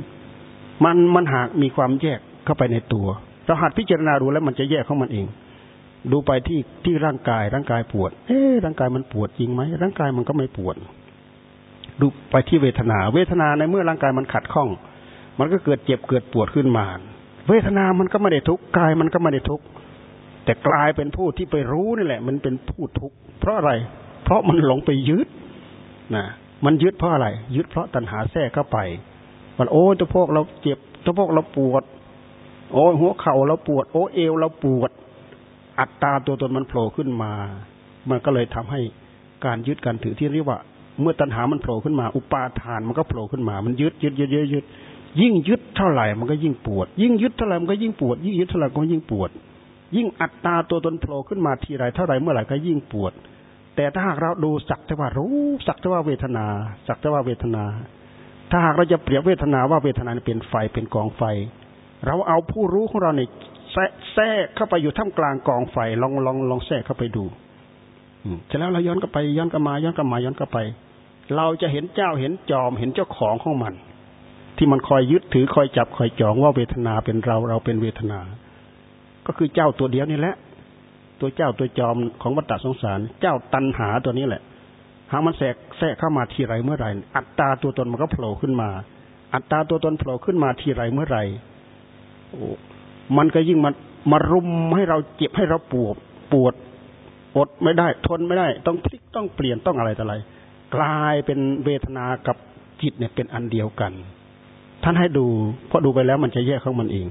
S1: มันมันหากมีความแยกเข้าไปในตัว เราหัดพิจารณาดูแล้วมันจะแยกของมันเอง ดูไปที่ที่ร่างกายร่างกายปวด เอ๊ร่างกายมันปวดจริงไหมร่างกายมันก็ไม่ปวด ดูไปที่เวทนา เวทนาในเมื่อร่างกายมันขัดข้อง มันก็เกิดเจ็บเกิดปวดขึ้นมา เวทนามันก็ไม่ได้ทุกข์กายมันก็ไม่ได้ทุกข์แต่กลายเป็นผู้ที่ไปรู้นี่แหละ มันเป็นผู้ทุกข์เพราะอะไร เพราะมันหลงไปยึดนะมันยึดเพราะอะไร ยึดเพราะตัณหาแทรกเข้าไปว่าโอ้ตัวพวกเราเจ็บตัวพวกเราปวด โอ้หัวเข่าเราปวด โอ้เอวเราปวด อัตตาตัวตนมันโผล่ขึ้นมา มันก็เลยทำให้การยึดการถือที่เรียกว่า เมื่อตัณหามันโผล่ขึ้นมา อุปาทานมันก็โผล่ขึ้นมา มันยึดยึดยึดยึดยึดยิ่ ยิ่งยึดเท่าไหร่มันก็ยิ่งปวด ยิ่งยึดเท่าไหร่มันก็ยิ่งปวด ยิ่งยึดเท่าไหร่ก็ยิ่งปวด ยิ่งอัตตาตัวตนโผล่ขึ้นมาทีไรเท่าไรเมื่อไหร่ก็ยิ่งปวด แต่ถ้าหากเราดูสักแต่ว่ารู้สักแต่ว่าเวทนาสักแต่ว่าเวทนา ถ้าหากเราจะเปรียบเวทนาว่าเวทนาเป็นไฟเป็นกองไฟ เราเอาผู้รู้ของเราเนี่ยแทรกเข้าไปอยู่ท่ามกลางกองไฟลองลองลองแทรกเข้าไปดูเสร็จแล้วเราย้อนกลับไปย้อนกลับมาย้อนกลับมาย้อนกลับไป เราจะเห็นเจ้าเห็นจอมเห็นเจ้าของของมัน ที่มันคอยยึดถือคอยจับคอยจองว่าเวทนาเป็นเราเราเป็นเวทนา ก็คือเจ้าตัวเดียวนี่แหละ ตัวเจ้าตัวจอมของวัฏสงสาร เจ้าตันหาตัวนี้แหละ หากมันแทรกแทรกเข้ามาทีไรเมื่อไหร่ อัตตาตัวตนมันก็โผล่ขึ้นมา อัตตาตัวตนโผล่ขึ้นมาทีไรเมื่อไหร่มันก็ยิ่งมามารุมให้เราเจ็บให้เราปวดปวดอดไม่ได้ ทนไม่ได้ ต้องพลิกต้องเปลี่ยนต้องอะไรต่ออะไร กลายเป็นเวทนากับจิตเนี่ยเป็นอันเดียวกัน ท่านให้ดูเพราะดูไปแล้วมันจะแยกของมันเอง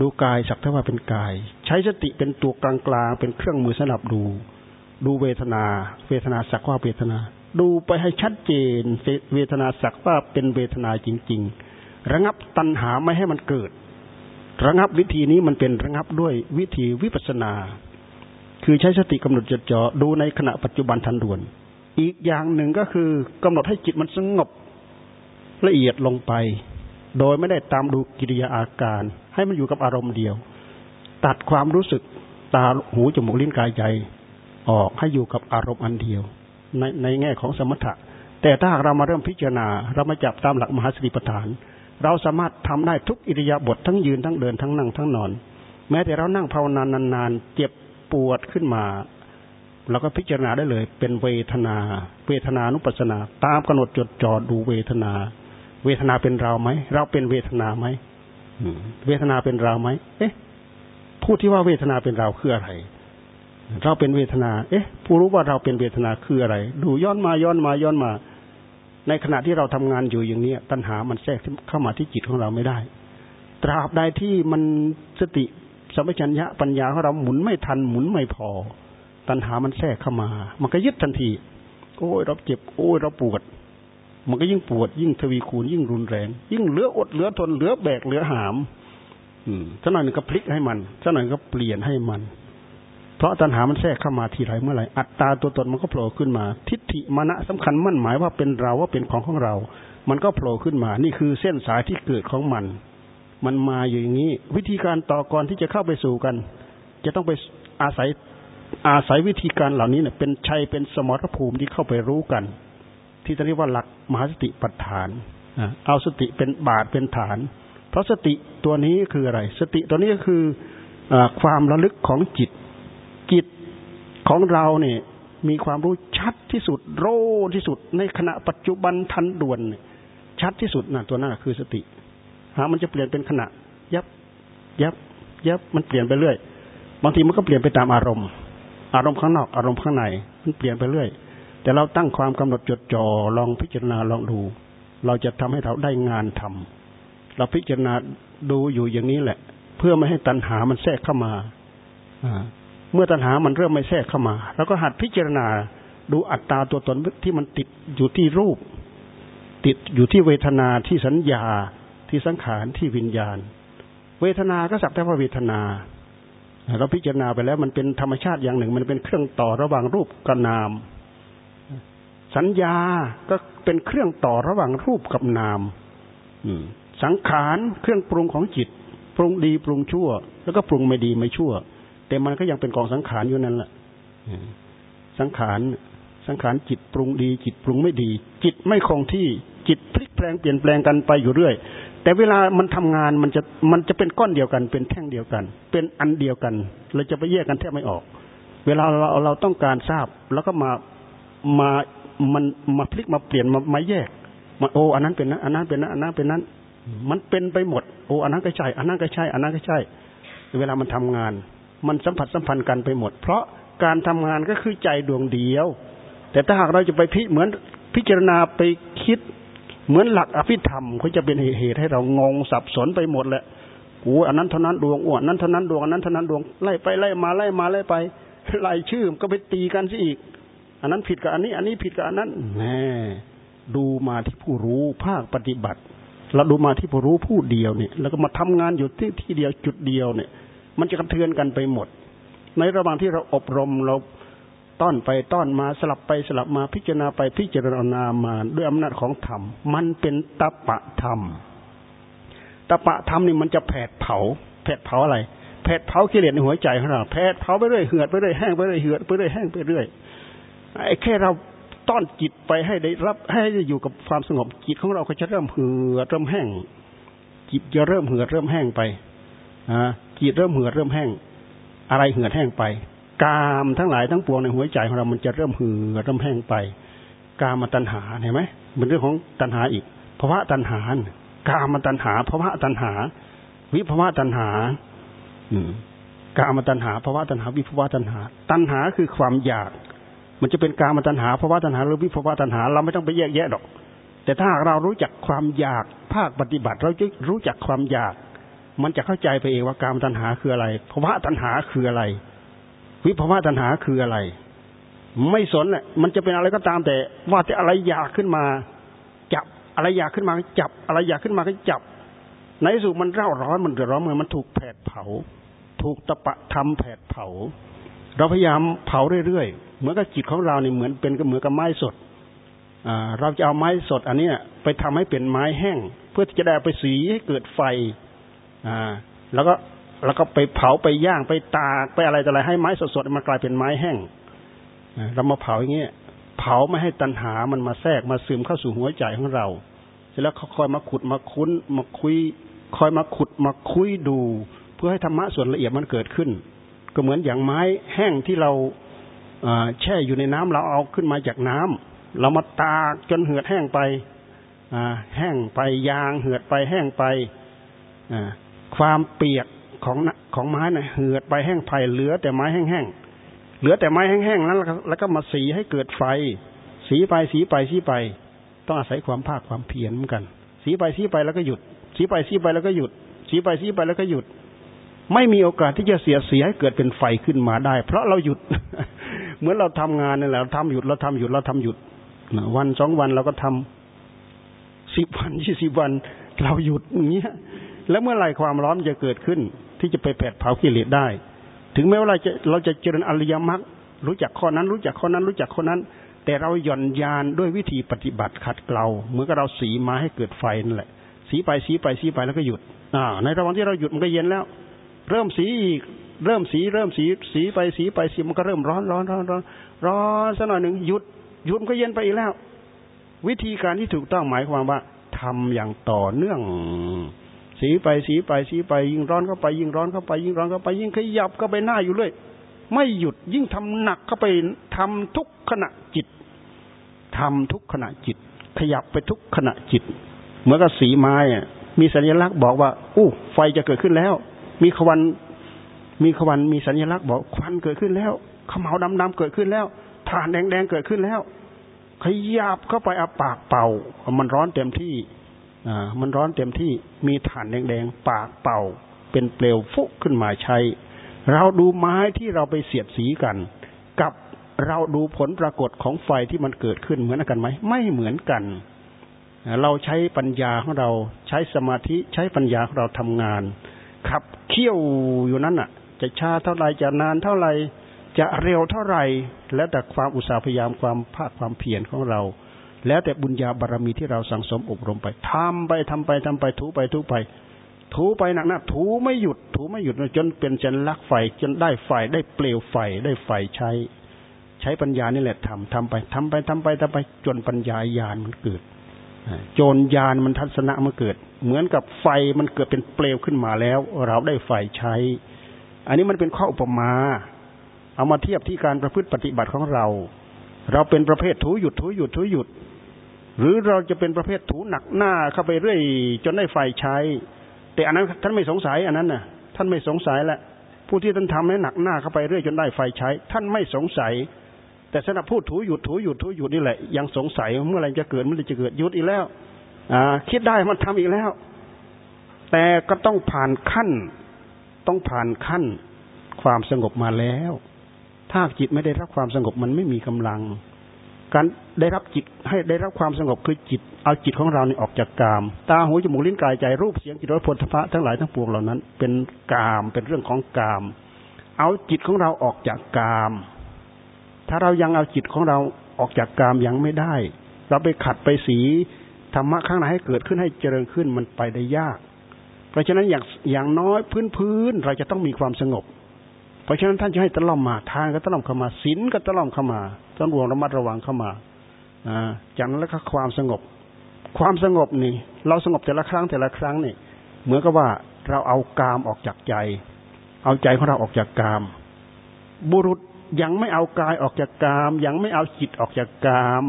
S1: ดูกายสักเท่าว่าเป็นกาย ใช้สติเป็นตัวกลางๆเป็นเครื่องมือสำหรับดู ดูเวทนา เวทนาสักว่าเวทนา ดูไปให้ชัดเจน เวทนาสักว่าเป็นเวทนาจริง ๆ ระงับตัณหาไม่ให้มันเกิด ระงับวิธีนี้มันเป็นระงับด้วยวิธีวิปัสนา คือใช้สติกำหนดจดจ่อดูในขณะปัจจุบันทันด่วน อีกอย่างหนึ่งก็คือ กำหนดให้จิตมันสงบละเอียดลงไป โดยไม่ได้ตามดูกิริยาอาการ ให้มันอยู่กับอารมณ์เดียว ตัดความรู้สึกตาหูจมูกลิ้นกายใจออกให้อยู่กับอารมณ์อันเดียว ในในแง่ของสมถะ แต่ถ้าหากเรามาเริ่มพิจารณา เรามาจับตามหลักมหาสติปัฏฐาน เราสามารถทำได้ทุกอิริยาบถททั้งยืนทั้งเดินทั้งนั่งทั้งนอน แม้แต่เรานั่งภาวนานนานๆเจ็บปวดขึ้นมาเราก็พิจารณาได้เลย เป็นเวทนา เวทนานุปัสนา ตามกำหนดจดจ่อดูเวทนา เวทนาเป็นเราไหม เราเป็นเวทนาไหมเวทนาเป็นเราไหมเอ๊ะผู้ที่ว่าเวทนาเป็นเราคืออะไร เราเป็นเวทนา เอ๊ะ ผู้รู้ว่าเราเป็นเวทนาคืออะไร ดูย้อนมาย้อนมาย้อนมา ในขณะที่เราทำงานอยู่อย่างนี้ตัณหามันแทรกเข้ามาที่จิตของเราไม่ได้ ตราบใดที่มันสติสัมปชัญญะปัญญาของเราหมุนไม่ทันหมุนไม่พอ ตัณหามันแทรกเข้ามา มันก็ยึดทันที โอ้ยเราเจ็บ โอ้ยเราปวด มันก็ยิ่งปวดยิ่งทวีคูณยิ่งรุนแรง ยิ่งเหลืออดเหลือทนเหลือแบกเหลือหาม อืมสักหน่อยนึงก็พลิกให้มันสักหน่อยก็เปลี่ยนให้มัน เพราะตัณหามันแทรกเข้ามาทีไรเมื่อไหร่อัตตาตัวตนมันก็โผล่ขึ้นมา ทิฏฐิมานะสำคัญมั่นหมายว่าเป็นเราว่าเป็นของของเรา มันก็โผล่ขึ้นมา นี่คือเส้นสายที่เกิดของมัน มันมาอยู่อย่างนี้ วิธีการต่อกรที่จะเข้าไปสู่กัน จะต้องไปอาศัยอาศัยวิธีการเหล่านี้เนี่ยเป็นชัยเป็นสมรภูมิที่เข้าไปรู้กัน ที่เรียกว่าหลักมหาสติปัฏฐานเอาสติเป็นบาทเป็นฐาน เพราะสติตัวนี้คืออะไร สติตัวนี้ก็คืออความระลึกของจิต จิตของเราเนี่ยมีความรู้ชัดที่สุดโรที่สุด ในขณะปัจจุบันทันด่วน ชัดที่สุดนะตัวนั้นคือสติหามันจะเปลี่ยนเป็นขณะ ยับ ยับ ยับ มันเปลี่ยนไปเรื่อย บางทีมันก็เปลี่ยนไปตามอารมณ์ อารมณ์ข้างนอก อารมณ์ข้างใน มันเปลี่ยนไปเรื่อย แต่เราตั้งความกำหนดจดจ่อลองพิจารณาลองดู เราจะทำให้เราได้งานทำเราพิจารณาดูอยู่อย่างนี้แหละ เพื่อไม่ให้ตัณหามันแทรกเข้ามาเมื่อตัณหามันเริ่มไม่แทรกเข้ามาเราก็หัดพิจารณาดูอัตตาตัวตนที่มันติดอยู่ที่รูป ติดอยู่ที่เวทนาที่สัญญาที่สังขารที่วิญญาณ เวทนาก็สักแต่ว่าเวทนาเราพิจารณาไปแล้วมันเป็นธรรมชาติอย่างหนึ่ง มันเป็นเครื่องต่อระหว่างรูปกับนาม สัญญาก็เป็นเครื่องต่อระหว่างรูปกับนามสังขารเครื่องปรุงของจิต ปรุงดีปรุงชั่ว แล้วก็ปรุงไม่ดีไม่ชั่ว แต่มันก็ยังเป็นกองสังขารอยู่นั่นแหละสังขารสังขารจิตปรุงดี จิตปรุงไม่ดี จิตไม่คงที่จิตพลิกแปลงเปลี่ยนแปลงกันไปอยู่เรื่อย แต่เวลามันทำงานมันจะมันจะเป็นก้อนเดียวกัน เป็นแท่งเดียวกัน เป็นอันเดียวกันเราจะไปแยกกันแทบไม่ออก เวลาเราเราต้องการทราบแล้วก็มามา มันมาพลิกมาเปลี่ยนมามาแยกมาโอ้อันนั้นเป็นนั้นอันนั้นเป็นนั้นอันนั้นเป็นนั้น มันเป็นไปหมด โอ้อันนั้นก็ใช่อันนั้นก็ใช่อันนั้นก็ใช่ เวลามันทำงาน มันสัมผัสสัมพันธ์กันไปหมด เพราะการทำงานก็คือใจดวงเดียว แต่ถ้าหากเราจะไปพิเหมือนพิจารณาไปคิด เหมือนหลักอภิธรรมเขาจะเป็นเหตุให้เรางงสับสนไปหมดแหละโอ้อันนั้นเท่านั้นดวงอ้วนนั้นเท่านั้นดวงอันนั้นเท่านั้นดวงไล่ไปไล่มาไล่มาไล่ไปไล่ชื่อก็ไปตีกันซะอีก อันนั้นผิดกับอันนี้ อันนี้ผิดกับอันนั้นแน่ดูมาที่ผู้รู้ภาคปฏิบัติเราดูมาที่ผู้รู้ผู้เดียวเนี่ย แล้วก็มาทำงานอยู่ที่ที่เดียวจุดเดียวเนี่ย มันจะกระเทือนกันไปหมด ในระหว่างที่เราอบรมเราต้อนไปต้อนมาสลับไปสลับมาพิจารณาไปพิจารณามา ด้วยอำนาจของธรรม มันเป็นตปะธรรมตปะธรรมนี่มันจะแผดเผา แผดเผาอะไรแผดเผากิเลสในหัวใจของเราแผดเผาไปเรื่อยเหือดไปเรื่อยแห้งไปเรื่อยเหือดไปเรื่อยแห้งไปเรื่อย ไอ้แค่เราต้อนจิตไปให้ได้รับ ให้ได้อยู่กับความสงบจิตของเราก็จะเริ่มเหือดเริ่มแห้ง จิตจะเริ่มเหือดเริ่มแห้งไปอ่าจิตเริ่มเหือดเริ่มแห้ง อะไรเหือดแห้งไป กามทั้งหลายทั้งปวงในหัวใจของเรามันจะเริ่มเหือดเริ่มแห้งไป กามตัณหาเห็นไหมมันเรื่องของตัณหาอีกภาวะตัณหากามตัณหาภาวะตัณหา วิภาวะตัณหา อืมกามตัณหาภาวะตัณหา วิภาวะตัณหา ตัณหาคือความอยาก มันจะเป็นการมตัณหาภาวะตัณหาหรือวิภาวะตัณหา เราไม่ต้องไปแยกแยะหรอก แต่ถ้าเรารู้จักความอยากภาคปฏิบัติ เราจะรู้จักความอยาก มันจะเข้าใจไปเองว่าการตัณหาคืออะไรภาวะตัณหาคืออะไร วิภาวะตัณหาคืออะไร ไม่สนแหละมันจะเป็นอะไรก็ตามแต่ ว่าแต่อะไรอยากขึ้นมา จับอะไรอยากขึ้นมาจับ อะไรอยากขึ้นมาก็จับ ในสุดมันเร่าร้อนมันเดือดร้อนเมื่อมันถูกแผดเผา ถูกตะปะทำแผดเผา เราพยายามเผาเรื่อยๆเหมือนกับจิตของเราเนี่ยเหมือนเป็นก็เหมือนกับไม้สดเราจะเอาไม้สด อันนี้ไปทำให้เป็นไม้แห้ง เพื่อที่จะได้ไปสีให้เกิดไฟแล้วก็แล้วก็ไปเผาไปย่างไปตากไปอะไรต่ออะไรให้ไม้สดๆมันกลายเป็นไม้แห้งเรามาเผาอย่างเงี้ยเผาไม่ให้ตัณหามันมาแทรกมาซึมเข้าสู่หัวใจของเราเสร็จแล้วเขาคอยมาขุดมาคุ้นมาคุยคอยมาขุดมาคุยดู เพื่อให้ธรรมะส่วนละเอียดมันเกิดขึ้น ก็เหมือนอย่างไม้แห้งที่เราแช่อยู่ในน้ำเราเอาขึ้นมาจากน้ำเรามาตากจนเหือดแห้งไปแห้งไปยางเหือดไปแห้งไปความเปียกของของไม้นะ่ะเหือดไปแห้งไปเหลือแต่ไม้แห้งๆเหลือแต่ไม้แห้งๆนั้นแล้วก็มาสีให้เกิดไฟ สีไปสีไปสีไป ต้องอาศัยความภาคความเพียรเหมือนกัน สีไปสีไปแล้วก็หยุด สีไปสีไปแล้วก็หยุด สีไปสีไปแล้วก็หยุด ไม่มีโอกาสที่จะเสียเสียให้เกิดเป็นไฟขึ้นมาได้ เพราะเราหยุด เหมือนเราทำงานนี่แหละเราทำหยุดเราทำหยุดเราทำหยุดวันสองวันเราก็ทำสิบวันยี่สิบวัน เราหยุดอย่างเงี้ยแล้วเมื่อไรความร้อนจะเกิดขึ้น ที่จะไปแผดเผากิเลสได้ ถึงแม้ว่าเราจะเราจะเจริญอริยมรรครู้จักข้อนั้น รู้จักข้อนั้น รู้จักข้อนั้น แต่เราหย่อนยานด้วยวิธีปฏิบัติขัดเกลาเหมือนกับเราสีมาให้เกิดไฟนั่นแหละ สีไปสีไปสีไปแล้วก็หยุดอ่าในระหว่างที่เราหยุดมันก็เย็นแล้ว เริ่มสีอีก เริ่มสี เริ่มสีสีไปสีไปสีมันก็เริ่มร้อนร้อนร้อนร้อนร้อนสักหน่อยหนึ่งหยุดหยุดมันก็เย็นไปอีกแล้ว วิธีการที่ถูกต้องหมายความว่าทำอย่างต่อเนื่อง สีไปสีไปสีไป ยิ่งร้อนเข้าไปยิ่งร้อนเข้าไป ยิ่งร้อนเข้าไป ยิ่งขยับเข้าไปหน้าอยู่เลยไม่หยุดยิ่งทำหนักเข้าไปทำทุกขณะจิตทำทุกขณะจิต ขยับไปทุกขณะจิต เหมือนกับสีไม้มีสัญลักษณ์บอกว่า อู้ไฟจะเกิดขึ้นแล้ว มีควันมีควันมีสัญลักษณ์บอกควันเกิดขึ้นแล้วขมเหลาดำๆเกิดขึ้นแล้วฐานแดงๆเกิดขึ้นแล้ว ขยับเข้าไปอาปากเป่า มันร้อนเต็มที่อ่ามันร้อนเต็มที่มีฐานแดงๆปากเป่า เป็นเปลวฟุกขึ้นมาใช้ เราดูไม้ที่เราไปเสียดสีกัน กับเราดูผลปรากฏของไฟที่มันเกิดขึ้นเหมือนกันไหมไม่เหมือนกันเราใช้ปัญญาของเราใช้สมาธิใช้ปัญญาของเราทำงานขับ เคี่ยวอยู่นั้นอะ จะช้าเท่าไหร่จะนานเท่าไหร่จะเร็วเท่าไหร่ แล้วแต่ความอุตสาห์พยายามความภาคความเพียรของเรา แล้วแต่บุญญาบารรมีที่เราสั่งสมอบรมไปทำไปทำไปทำไปถูไปถูไป ถูไปหนักหนะถูไม่หยุด ถูไม่หยุดจนเป็นจนลักไฟจนได้ไฟได้เปลวไฟได้ไฟใช้ ใช้ปัญญานี่แหละทำทำไปทำไปทำไปทำไปจนปัญญาญาณมันเกิด โจรญาณมันทัศนะมันเกิด เหมือนกับไฟมันเกิดเป็นเปลวขึ้นมาแล้ว เราได้ไฟใช้ อันนี้มันเป็นข้ออุปมา เอามาเทียบที่การประพฤติปฏิบัติของเรา เราเป็นประเภทถูหยุดถูหยุดถูหยุด หรือเราจะเป็นประเภทถูหนักหน้าเข้าไปเรื่อย จนได้ไฟใช้ แต่อันนั้นท่านไม่สงสัยอันนั้นน่ะ ท่านไม่สงสัยแหละผู้ที่ท่านทำให้หนักหน้าเข้าไปเรื่อยจนได้ไฟใช้ ท่านไม่สงสัย แต่สำหรับพูดถูหยุดถูหยุดถูหยุดนี่แหละ ยังสงสัยเมื่อไรจะเกิดเมื่อไรจะเกิดหยุดอีกแล้ว อ่า คิดได้มันทำอีกแล้ว แต่ก็ต้องผ่านขั้น ต้องผ่านขั้น ความสงบมาแล้ว ถ้าจิตไม่ได้รับความสงบมันไม่มีกำลัง การได้รับจิตให้ได้รับความสงบคือจิต เอาจิตของเราเนี่ออกจากกาม ตาหูจมูกลิ้นกายใจรูปเสียงจิตรสผลทพะทั้งหลายทั้งปวงเหล่านั้น เป็นกามเป็นเรื่องของกาม เอาจิตของเราออกจากกาม ถ้าเรายังเอาจิตของเราออกจากกามยังไม่ได้ เราไปขัดไปสีธรรมะข้างในให้เกิดขึ้นให้เจริญขึ้นมันไปได้ยาก เพราะฉะนั้นอย่างอย่างน้อยพื้นพื้นเราจะต้องมีความสงบ เพราะฉะนั้นท่านจะให้ตะล่อมมาทานก็ตะล่อมเข้ามาศีลก็ตะล่อมเข้ามาต้องรวมระมัดระวังเข้ามาอ่าจากนั้นแล้วก็ความสงบ ความสงบนี่ เราสงบแต่ละครั้งแต่ละครั้งนี่เหมือนกับว่าเราเอากามออกจากใจ เอาใจของเราออกจากกาม บุรุษ ยังไม่เอากายออกจากกาม ยังไม่เอาจิตออกจากกาม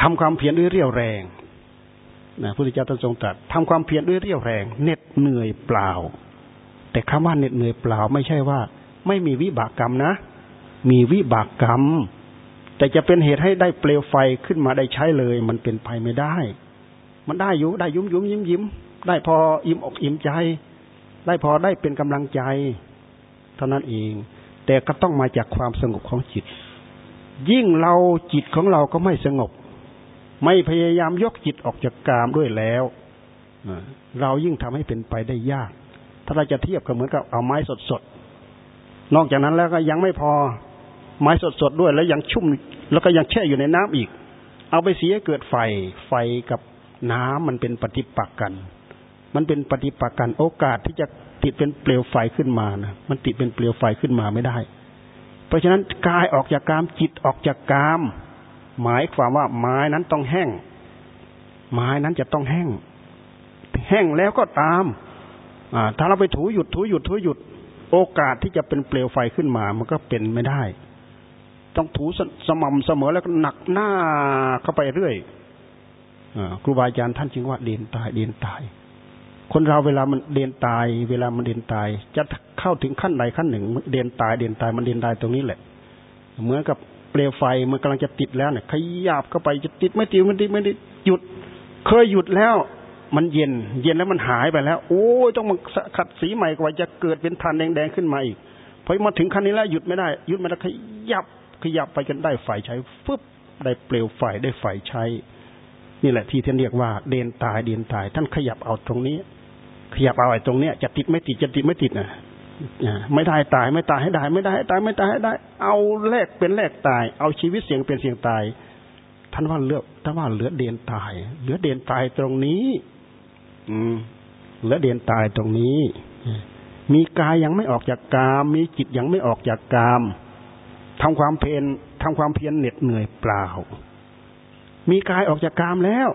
S1: ทำความเพียรด้วยเรี่ยวแรงนะพระพุทธเจ้าตรัสทรงตรัสทำความเพียรด้วยเรี่ยวแรงเหน็ดเหนื่อยเปล่า แต่คำว่าเหน็ดเหนื่อยเปล่า ไม่ใช่ว่า ไม่มีวิบากกรรมนะ มีวิบากกรรม แต่จะเป็นเหตุให้ได้เปลวไฟขึ้นมาได้ใช้เลย มันเป็นไปไม่ได้ มันได้อยู่ได้ยุ่มยุ่มยิ้มยิ้มได้พออิ่มอกอิ่มใจ ได้พอได้เป็นกำลังใจ เท่านั้นเอง แต่ก็ต้องมาจากความสงบของจิต ยิ่งเราจิตของเราก็ไม่สงบ ไม่พยายามยกจิตออกจากกามด้วยแล้วเรายิ่งทำให้เป็นไปได้ยาก ถ้าเราจะเทียบก็เหมือนกับเอาไม้สดๆ นอกจากนั้นแล้วก็ยังไม่พอ ไม้สดๆด้วยแล้วยังชุ่ม แล้วก็ยังแช่อยู่ในน้ำอีก เอาไปเสียเกิดไฟ ไฟกับน้ำมันเป็นปฏิปักษ์กัน มันเป็นปฏิปักษ์กัน โอกาสที่จะ ติดเป็นเปลวไฟขึ้นมานะมันติดเป็นเปลวไฟขึ้นมาไม่ได้ เพราะฉะนั้นกายออกจากกามจิตออกจากกาม หมายความว่าไม้นั้นต้องแห้ง ไม้นั้นจะต้องแห้ง แห้งแล้วก็ตามถ้าเราไปถูหยุดถูหยุดถูหยุด โอกาสที่จะเป็นเปลวไฟขึ้นมา มันก็เป็นไม่ได้ ต้องถูสม่ำเสมอแล้วก็หนักหน้าเข้าไปเรื่อยครูบาอาจารย์ท่านจึงว่าเดินตายเดินตาย คนเราเวลามันเดินตาย เวลามันเดินตาย จะเข้าถึงขั้นใดขั้นหนึ่ง เดินตายเดินตายมันเดินตายตรงนี้แหละ เหมือนกับเปลวไฟมันกำลังจะติดแล้วเนี่ยขยับเข้าไปจะติดไม่ติดไม่ติดไม่ติดหยุด เคยหยุดแล้ว มันเย็น เย็นแล้วมันหายไปแล้ว โอ้ยต้องมาขัดสีใหม่กว่าจะเกิดเป็นทานแดงๆขึ้นมาอีกพอมาถึงขั้นนี้แล้วหยุดไม่ได้หยุดไม่ได้ขยับขยับไปกันได้ไฟใช้ฟึบได้เปลวไฟได้ไฟใช้ นี่แหละที่ท่านเรียกว่าเดนตายเดนตาย ท่านขยับเอาตรงนี้ ขยับเอาไอ้ตรงเนี้ยจะติดไม่ติดจะติดไม่ติดนะไม่ได้ตายไม่ตายให้ได้ ไม่ได้ให้ตายไม่ตายให้ได้ เอาแลกเป็นแลกตาย เอาชีวิตเสียงเป็นเสียงตาย ท่านว่าเลือกท่านว่าเหลือเดียนตาย เหลือเดียนตายตรงนี้ อืมเหลือเดียนตายตรงนี้ มีกายยังไม่ออกจากกาม มีจิตยังไม่ออกจากกามทำความเพียรทำความเพียรเหน็ดเหนื่อยเปล่า มีกายออกจากกามแล้ว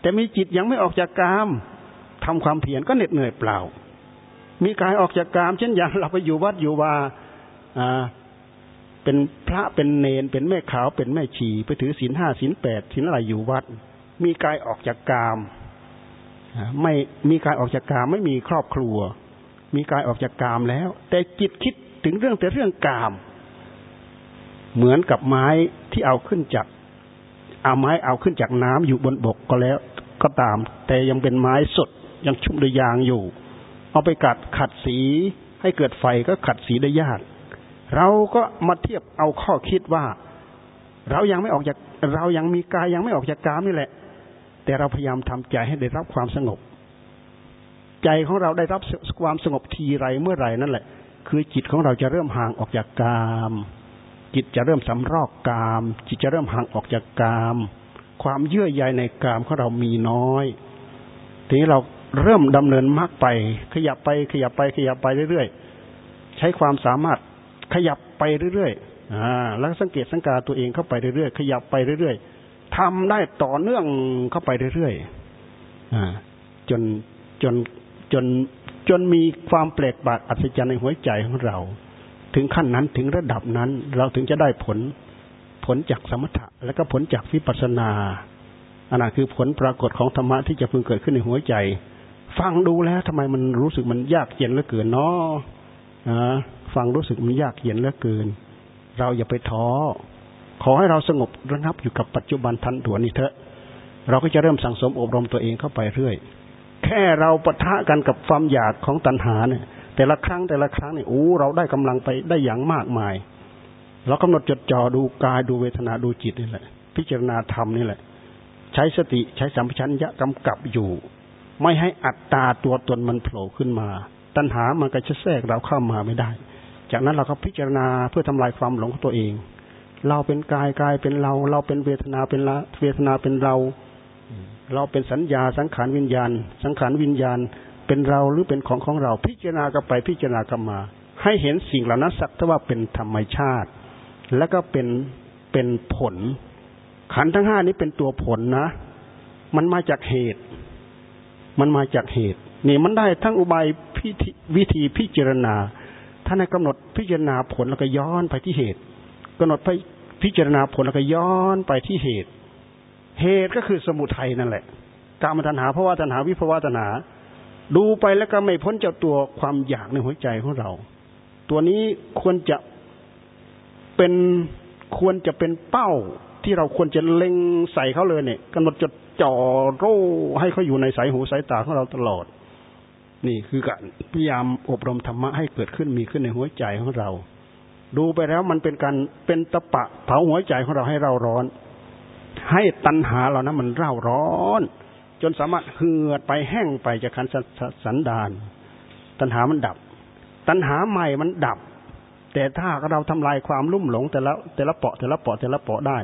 S1: แต่มีจิตยังไม่ออกจากกาม ทำความเพียรก็เหน็ดเหนื่อยเปล่า มีกายออกจากกาม เช่นอย่างเราไปอยู่วัดอยู่ว่าเป็นพระเป็นเนนเป็นแม่ขาวเป็นแม่ชีไปถือศีลห้าศีลแปดศีลอะไรอยู่วัด มีกายออกจากกามไม่มีกายออกจากกามไม่มีครอบครัว มีกายออกจากกามแล้ว แต่จิตคิดถึงเรื่องแต่เรื่องกาม เหมือนกับไม้ที่เอาขึ้นจากเอาไม้เอาขึ้นจากน้ำอยู่บนบกก็แล้วก็ตาม แต่ยังเป็นไม้สด ยังชุ่มด้วยยางอยู่ เอาไปกัดขัดสีให้เกิดไฟก็ขัดสีได้ยาก เราก็มาเทียบเอาข้อคิดว่า เรายังไม่ออกจากเรายังมีกายยังไม่ออกจากกามนี่แหละ แต่เราพยายามทำใจให้ได้รับความสงบ ใจของเราได้รับความสงบทีไรเมื่อไหร่นั่นแหละ คือจิตของเราจะเริ่มห่างออกจากกามจิตจะเริ่มสำรอกกาม จิตจะเริ่มห่างออกจากกาม ความเยื่อใยในกามของเรามีน้อย ทีนี้เรา เริ่มดำเนินมากไป ขยับไปขยับไปขยับไปเรื่อยๆ ใช้ความสามารถขยับไปเรื่อยๆอแล้วสังเกตสังกาตัวเองเข้าไปเรื่อยๆ ขยับไปเรื่อยๆทำได้ต่อเนื่องเข้าไปเรื่อยๆอจนจนจนจนมีความแปลกประหลาดอัศจรรย์ในหัวใจของเรา ถึงขั้นนั้นถึงระดับนั้น เราถึงจะได้ผลผลจากสมถะ แล้วก็ผลจากวิปัสสนาอันนั้นคือผลปรากฏของธรรมะที่จะพึงเกิดขึ้นในหัวใจ ฟังดูแล้วทำไมมันรู้สึกมันยากเย็นเหลือเกินเนาะฟังรู้สึกมันยากเย็นเหลือเกิน เราอย่าไปท้อขอให้เราสงบระงับอยู่กับปัจจุบันทันด่วนนี้เถอะ เราก็จะเริ่มสั่งสมอบรมตัวเองเข้าไปเรื่อย แค่เราปะทะกันกับความอยากของตัณหาเนี่ย แต่ละครั้งแต่ละครั้งเนี่ยโอ้เราได้กำลังไปได้อย่างมากมาย เรากำหนดจดจ่อดูกายดูเวทนาดูจิตนี่แหละ พิจารณาธรรมนี่แหละ ใช้สติใช้สัมปชัญญะกำกับอยู่ ไม่ให้อัตตาตัวตนมันโผล่ขึ้นมา ตัณหามันก็จะแทรกเราเข้ามาไม่ได้ จากนั้นเราก็พิจารณาเพื่อทำลายความหลงของตัวเอง เราเป็นกายกายเป็นเรา เราเป็นเวทนาเป็นละเวทนาเป็นเรา เราเป็นสัญญาสังขารวิญญาณ สังขารวิญญาณ เป็นเราหรือเป็นของของเรา พิจารณากันไปพิจารณากันมา ให้เห็นสิ่งเหล่านั้นสักแต่ว่าเป็นธรรมชาติ แล้วก็เป็นเป็นผล ขันทั้งห้านี้เป็นตัวผลนะ มันมาจากเหตุ มันมาจากเหตุ นี่มันได้ทั้งอุบายวิธีพิจารณาถ้าในกำหนดพิจารณาผลแล้วก็ย้อนไปที่เหตุกำหนดไปพิจารณาผลแล้วก็ย้อนไปที่เหตุ เหตุก็คือสมุทัยนั่นแหละกามตัณหาภาวะตัณหาวิภาวะตัณหา ดูไปแล้วก็ไม่พ้นจากตัวความอยากในหัวใจของเรา ตัวนี้ควรจะเป็นควรจะเป็นเป้าที่เราควรจะเล็งใส่เขาเลยเนี่ยกำหนดจด จ่อโร่ให้เขาอยู่ในสายหูสายตาของเราตลอด นี่คือการพยายามอบรมธรรมะให้เกิดขึ้นมีขึ้นในหัวใจของเรา ดูไปแล้วมันเป็นการเป็นตะปะเผาหัวใจของเราให้เราร้อน ให้ตัณหาเรานะมันเร่าร้อน จนสามารถเหือดไปแห้งไปจากขันสันดาน ตัณหามันดับ ตัณหาใหม่มันดับ แต่ถ้าเราทำลายความลุ่มหลงแต่ละแต่ละเปาะแต่ละเปาะแต่ละเปาะได้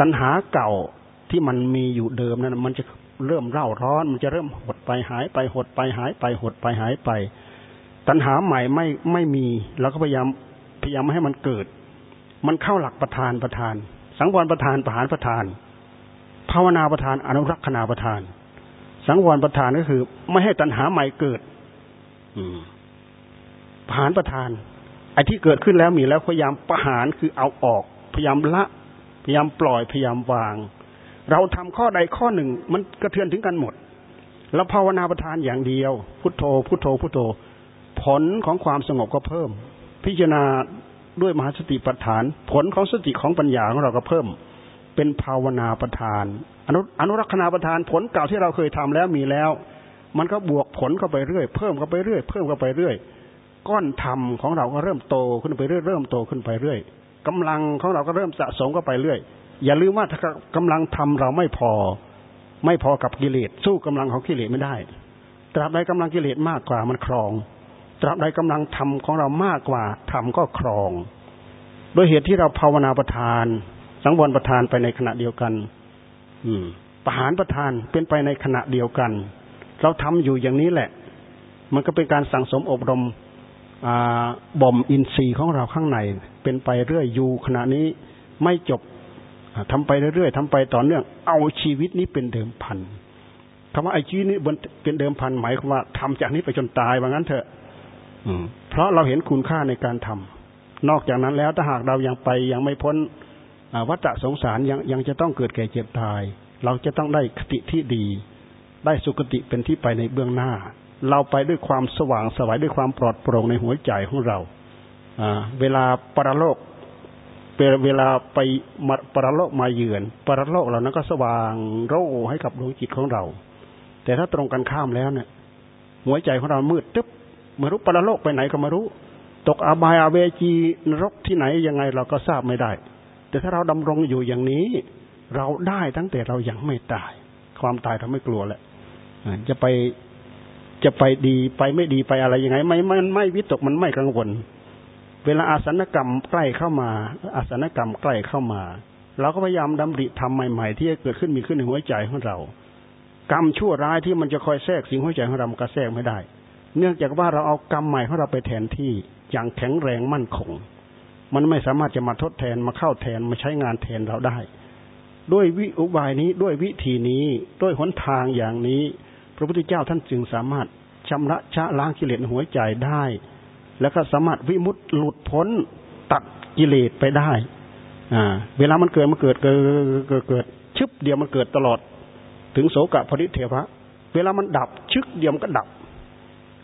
S1: ตัณหาเก่า ที่มันมีอยู่เดิมนั้นมันจะเริ่มเร่าร้อน มันจะเริ่มหดไปหายไปหดไปหายไปหดไปหายไป ตัณหาใหม่ไม่ไม่มีเราก็พยายามพยายามไม่ให้มันเกิด มันเข้าหลักประธานประธาน สังวรประธานประหารประธาน ภาวนาประธานอนุรักษณาประธาน สังวรประธานก็คือ ไม่ให้ตัณหาใหม่เกิด อืมประหารประธานไอ้ที่เกิดขึ้นแล้วมีแล้วพยายามประหารคือเอาออก พยายามละ พยายามปล่อยพยายามวาง เราทำข้อใดข้อหนึ่ง มันกระเทือนถึงกันหมด แล้วภาวนาประธานอย่างเดียว พุทโธ พุทโธ พุทโธ ผลของความสงบก็เพิ่ม พิจารณาด้วยมหาสติปัฏฐาน ผลของสติของปัญญาของเราก็เพิ่ม เป็นภาวนาประธาน อนุอนุรักษณาประธานผลเก่าที่เราเคยทำแล้วมีแล้ว มันก็บวกผลเข้าไปเรื่อย เพิ่มเข้าไปเรื่อย เพิ่มเข้าไปเรื่อยก้อนธรรมของเราก็เริ่มโตขึ้นไปเรื่อยเริ่มโตขึ้นไปเรื่อยกำลังของเราก็เริ่มสะสมเข้าไปเรื่อย อย่าลืมว่าถ้ากำลังทำเราไม่พอ ไม่พอกับกิเลสสู้กำลังของกิเลสไม่ได้ ตราบใดกำลังกิเลสมากกว่ามันครอง ตราบใดกำลังทำของเรามากกว่าทำก็ครองโดยเหตุที่เราภาวนาประทาน สังวรประทานไปในขณะเดียวกัน อืมประหารประทานเป็นไปในขณะเดียวกัน เราทำอยู่อย่างนี้แหละ มันก็เป็นการสั่งสมอบรมบ่มอินทรีย์ของเราข้างใน เป็นไปเรื่อยอยู่ขณะนี้ไม่จบ ทำไปเรื่อยๆทำไปต่อเนื่อง เอาชีวิตนี้เป็นเดิมพันคำว่าไอชีวิตนี้เป็นเดิมพันหมายความว่าทำจากนี้ไปจนตายว่างั้นเถอะเพราะเราเห็นคุณค่าในการทำนอกจากนั้นแล้วถ้าหากเรายังไปยังไม่พ้นวัฏสงสารยังยังจะต้องเกิดแก่เจ็บตาย เราจะต้องได้คติที่ดี ได้สุคติเป็นที่ไปในเบื้องหน้า เราไปด้วยความสว่างสวัยด้วยความปลอดโปร่งในหัวใจของเราเวลาปรโลก เวลาไปปรโลกมาเยือน ปรโลกเหล่านั้นก็สว่างโร่ให้กับดวงจิตของเรา แต่ถ้าตรงกันข้ามแล้วเนี่ย หัวใจของเรามืดตึ๊บไม่รู้ปรโลกไปไหนก็ไม่รู้ ตกอบายอาเวจีนรกที่ไหนยังไงเราก็ทราบไม่ได้ แต่ถ้าเราดำรงอยู่อย่างนี้ เราได้ตั้งแต่เรายังไม่ตาย ความตายเราไม่กลัวแหละจะไปจะไปดีไปไม่ดีไปอะไรยังไง ไม่มันไม่วิตกมันไม่กังวล เวลาอาสนกรรมใกล้เข้ามา อาสนกรรมใกล้เข้ามา เราก็พยายามดำริทำใหม่ ๆ ที่จะเกิดขึ้นมีขึ้นในหัวใจของเรา กรรมชั่วร้ายที่มันจะคอยแทรกสิ่งหัวใจของเราก็แทรกไม่ได้ เนื่องจากว่าเราเอากรรมใหม่ของเราไปแทนที่อย่างแข็งแรงมั่นคง มันไม่สามารถจะมาทดแทนมาเข้าแทนมาใช้งานแทนเราได้ ด้วยวิอุบายนี้ด้วยวิธีนี้ด้วยหนทางอย่างนี้ พระพุทธเจ้าท่านจึงสามารถชำระชะล้างกิเลสหัวใจได้ แล้วก็สามารถวิมุตต์หลุดพ้นตัดกิเลสไปได้ อ่า เวลามันเกิดมันเกิดเกิดเกิดเกิดชึบเดียวมันเกิดตลอด ถึงโสกะพริเทวะ เวลามันดับชึกเดียวมันก็ดับ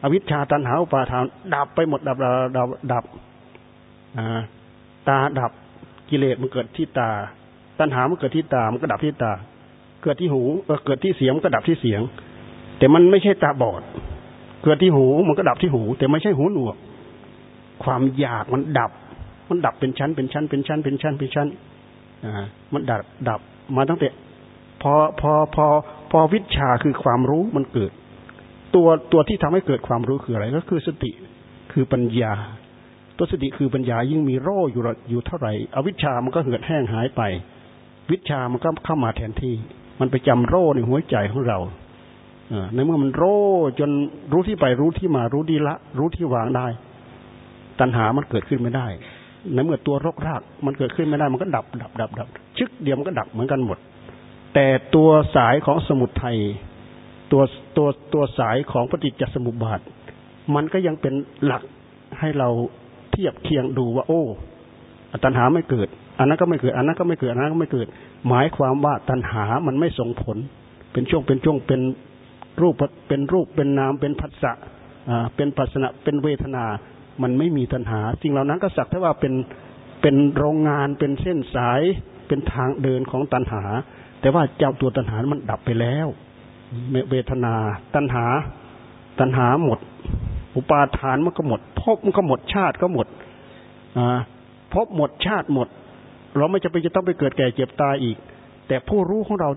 S1: อวิชชาตันหาอุปาทานดับไปหมดดับดับดับอ่าตาดับกิเลสมันเกิดที่ตา ตัณหามันเกิดที่ตามันก็ดับที่ตา เกิดที่หูเกิดที่เสียงมันก็ดับที่เสียง แต่มันไม่ใช่ตาบอด เกิดที่หูมันก็ดับที่หู แต่ไม่ใช่หูหนวก ความอยากมันดับ มันดับเป็นชั้น เป็นชั้น เป็นชั้น เป็นชั้น เป็นชั้นอ่ามันดับดับมาตั้งแต่พอพอพอพอวิชาคือความรู้มันเกิด ตัวตัวที่ทำให้เกิดความรู้คืออะไร ก็คือสติคือปัญญา ตัวสติคือปัญญายิ่งมีโร่อยู่อยู่เท่าไหร่อวิชามันก็เหือดแห้งหายไป วิชามันก็เข้ามาแทนที่ มันไปจำโร่ในหัวใจของเราในเมื่อมันโร่จนรู้ที่ไปรู้ที่มารู้ดีละ รู้ที่วางได้ ตัณหามันเกิดขึ้นไม่ได้ ในเมื่อตัวรกรากมันเกิดขึ้นไม่ได้ มันก็ดับ ดับ ดับ ดับ ชึกเดียวมันก็ดับเหมือนกันหมด แต่ตัวสายของสมุทัยตัวตัวตัวสายของปฏิจจสมุปบาท มันก็ยังเป็นหลักให้เราเทียบเคียงดูว่า โอ้ตัณหาไม่เกิด อันนั้นก็ไม่เกิด อันนั้นก็ไม่เกิด อันนั้นก็ไม่เกิด หมายความว่าตัณหามันไม่ส่งผล เป็นช่วงเป็นช่วงเป็นรูปเป็นรูปเป็นนามเป็นภัสสะเป็นปัสนะเป็นเวทนา มันไม่มีตัณหา สิ่งเหล่านั้นก็สักแต่ว่าเป็นเป็นโรงงานเป็นเส้นสายเป็นทางเดินของตัณหา แต่ว่าเจ้าตัวตัณหามันดับไปแล้ว เวทนา ตัณหา ตัณหาหมด อุปาทานมันก็หมดภพมันก็หมดชาติก็หมดอ่าภพหมดชาติหมด เราไม่จะไปจะต้องไปเกิดแก่เจ็บตายอีก แต่ผู้รู้ของเรา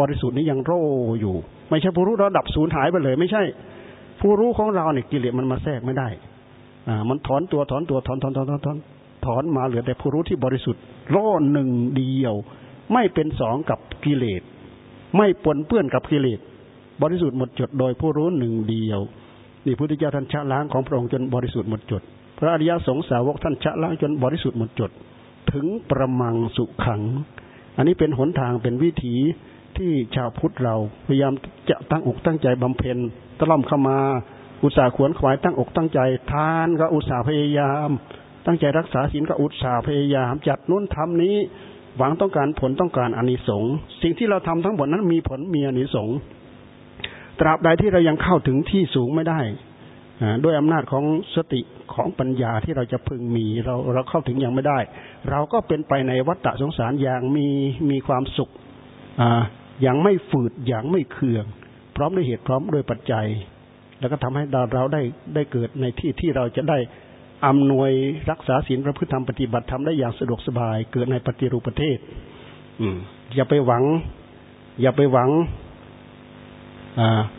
S1: บริสุทธิ์นี้ยังโรอยู่ ไม่ใช่ผู้รู้เราดับสูญหายไปเลย ไม่ใช่ ผู้รู้ของเราเนี่ยกิเลสมันมาแทรกไม่ได้ อ่ามันถอนตัวถอนตัวถอนถอนถอนถอนถอนถอนมาเหลือแต่ผู้รู้ที่บริสุทธิ์ร่อหนึ่งเดียว ไม่เป็นสองกับกิเลส ไม่ปนเปื้อนกับกิเลส บริสุทธิ์หมดจดโดยผู้รู้หนึ่งเดียว นี่พุทธเจ้าท่านชะล้างของพระองค์จนบริสุทธิ์หมดจด พระอริยสงสาวกท่านชะล้างจนบริสุทธิ์หมดจด ถึงประมังสุขัง อันนี้เป็นหนทางเป็นวิถีที่ชาวพุทธเราพยายามจะตั้งอกตั้งใจบำเพ็ญตล่อมเข้ามา อุตสาห์ขวนขวายตั้งอกตั้งใจ ทานก็อุตสาห์พยายาม ตั้งใจรักษาศีลก็อุตสาห์พยายาม จัดนู้นทำนี้ หวังต้องการผลต้องการอนิสงส์สิ่งที่เราทำทั้งหมดนั้นมีผลมีอนิสงส์ตราบใดที่เรายังเข้าถึงที่สูงไม่ได้ด้วยอำนาจของสติของปัญญาที่เราจะพึงมีเราเราเข้าถึงยังไม่ได้ เราก็เป็นไปในวัฏฏะสงสารอย่างมีมีความสุขอย่างไม่ฝืดอย่างไม่เคือง พร้อมด้วยเหตุพร้อมด้วยปัจจัย แล้วก็ทำให้เราเราได้ได้เกิดในที่ที่เราจะได้อำนวยรักษาศีลประพฤติธรรมปฏิบัติธรรมได้อย่างสะดวกสบาย เกิดในปฏิรูปประเทศ อืม อย่าไปหวัง อย่าไปหวัง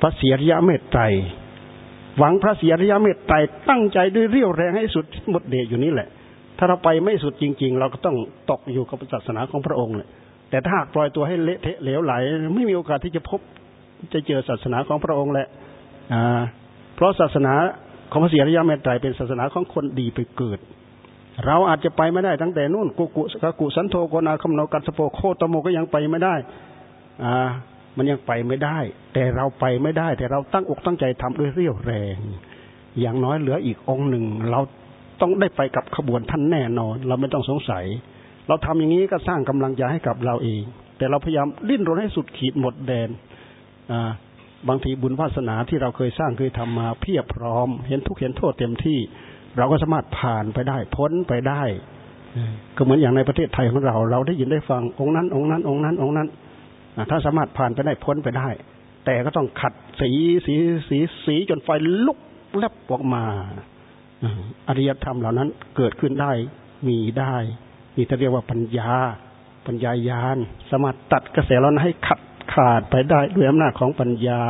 S1: พระเสียรยะเมตไตรหวังพระเสียรยะเมตไตรตั้งใจด้วยเรี่ยวแรงให้สุดหมดเดชอยู่นี่แหละ ถ้าเราไปไม่สุดจริง ๆ เราก็ต้องตกอยู่กับศาสนาของพระองค์เลยแต่ถ้าหากปล่อยตัวให้เละเทะเหลวไหล ไม่มีโอกาสที่จะพบจะเจอศาสนาของพระองค์แหละอ่า เพราะศาสนาของพระศรีอริยเมตไตรเป็นศาสนาของคนดีไปเกิด เราอาจจะไปไม่ได้ตั้งแต่นู่นกุกุสกกุสันโธโกนาคมโนกัสโปโคตโมก็ยังไปไม่ได้อ่ามันยังไปไม่ได้ แต่เราไปไม่ได้ แต่เราตั้งอกตั้งใจทำด้วยเรี่ยวแรง อย่างน้อยเหลืออีกองค์หนึ่ง เราต้องได้ไปกับขบวนท่านแน่นอน เราไม่ต้องสงสัย เราทำอย่างนี้ก็สร้างกำลังใจให้กับเราเอง แต่เราพยายามดิ้นรนให้สุดขีดหมดแดนอ่า บางทีบุญวาสนาที่เราเคยสร้างเคยทำมาเพียบพร้อม เห็นทุกเห็นโทษเต็มที่ เราก็สามารถผ่านไปได้ พ้นไปได้ก็เหมือนอย่างในประเทศไทยของเรา เราได้ยินได้ฟังองค์นั้น องค์นั้น องค์นั้น องค์นั้นถ้าสามารถผ่านไปได้พ้นไปได้ แต่ก็ต้องขัดสีสีสีสีจนไฟลุกแลบออกมาอริยธรรมเหล่านั้นเกิดขึ้นได้มีได้นี่จะเรียกว่าปัญญา ปัญญายานสามารถตัดกระแสเราให้ขัด ขาดไปได้ด้วยอำนาจของปัญญา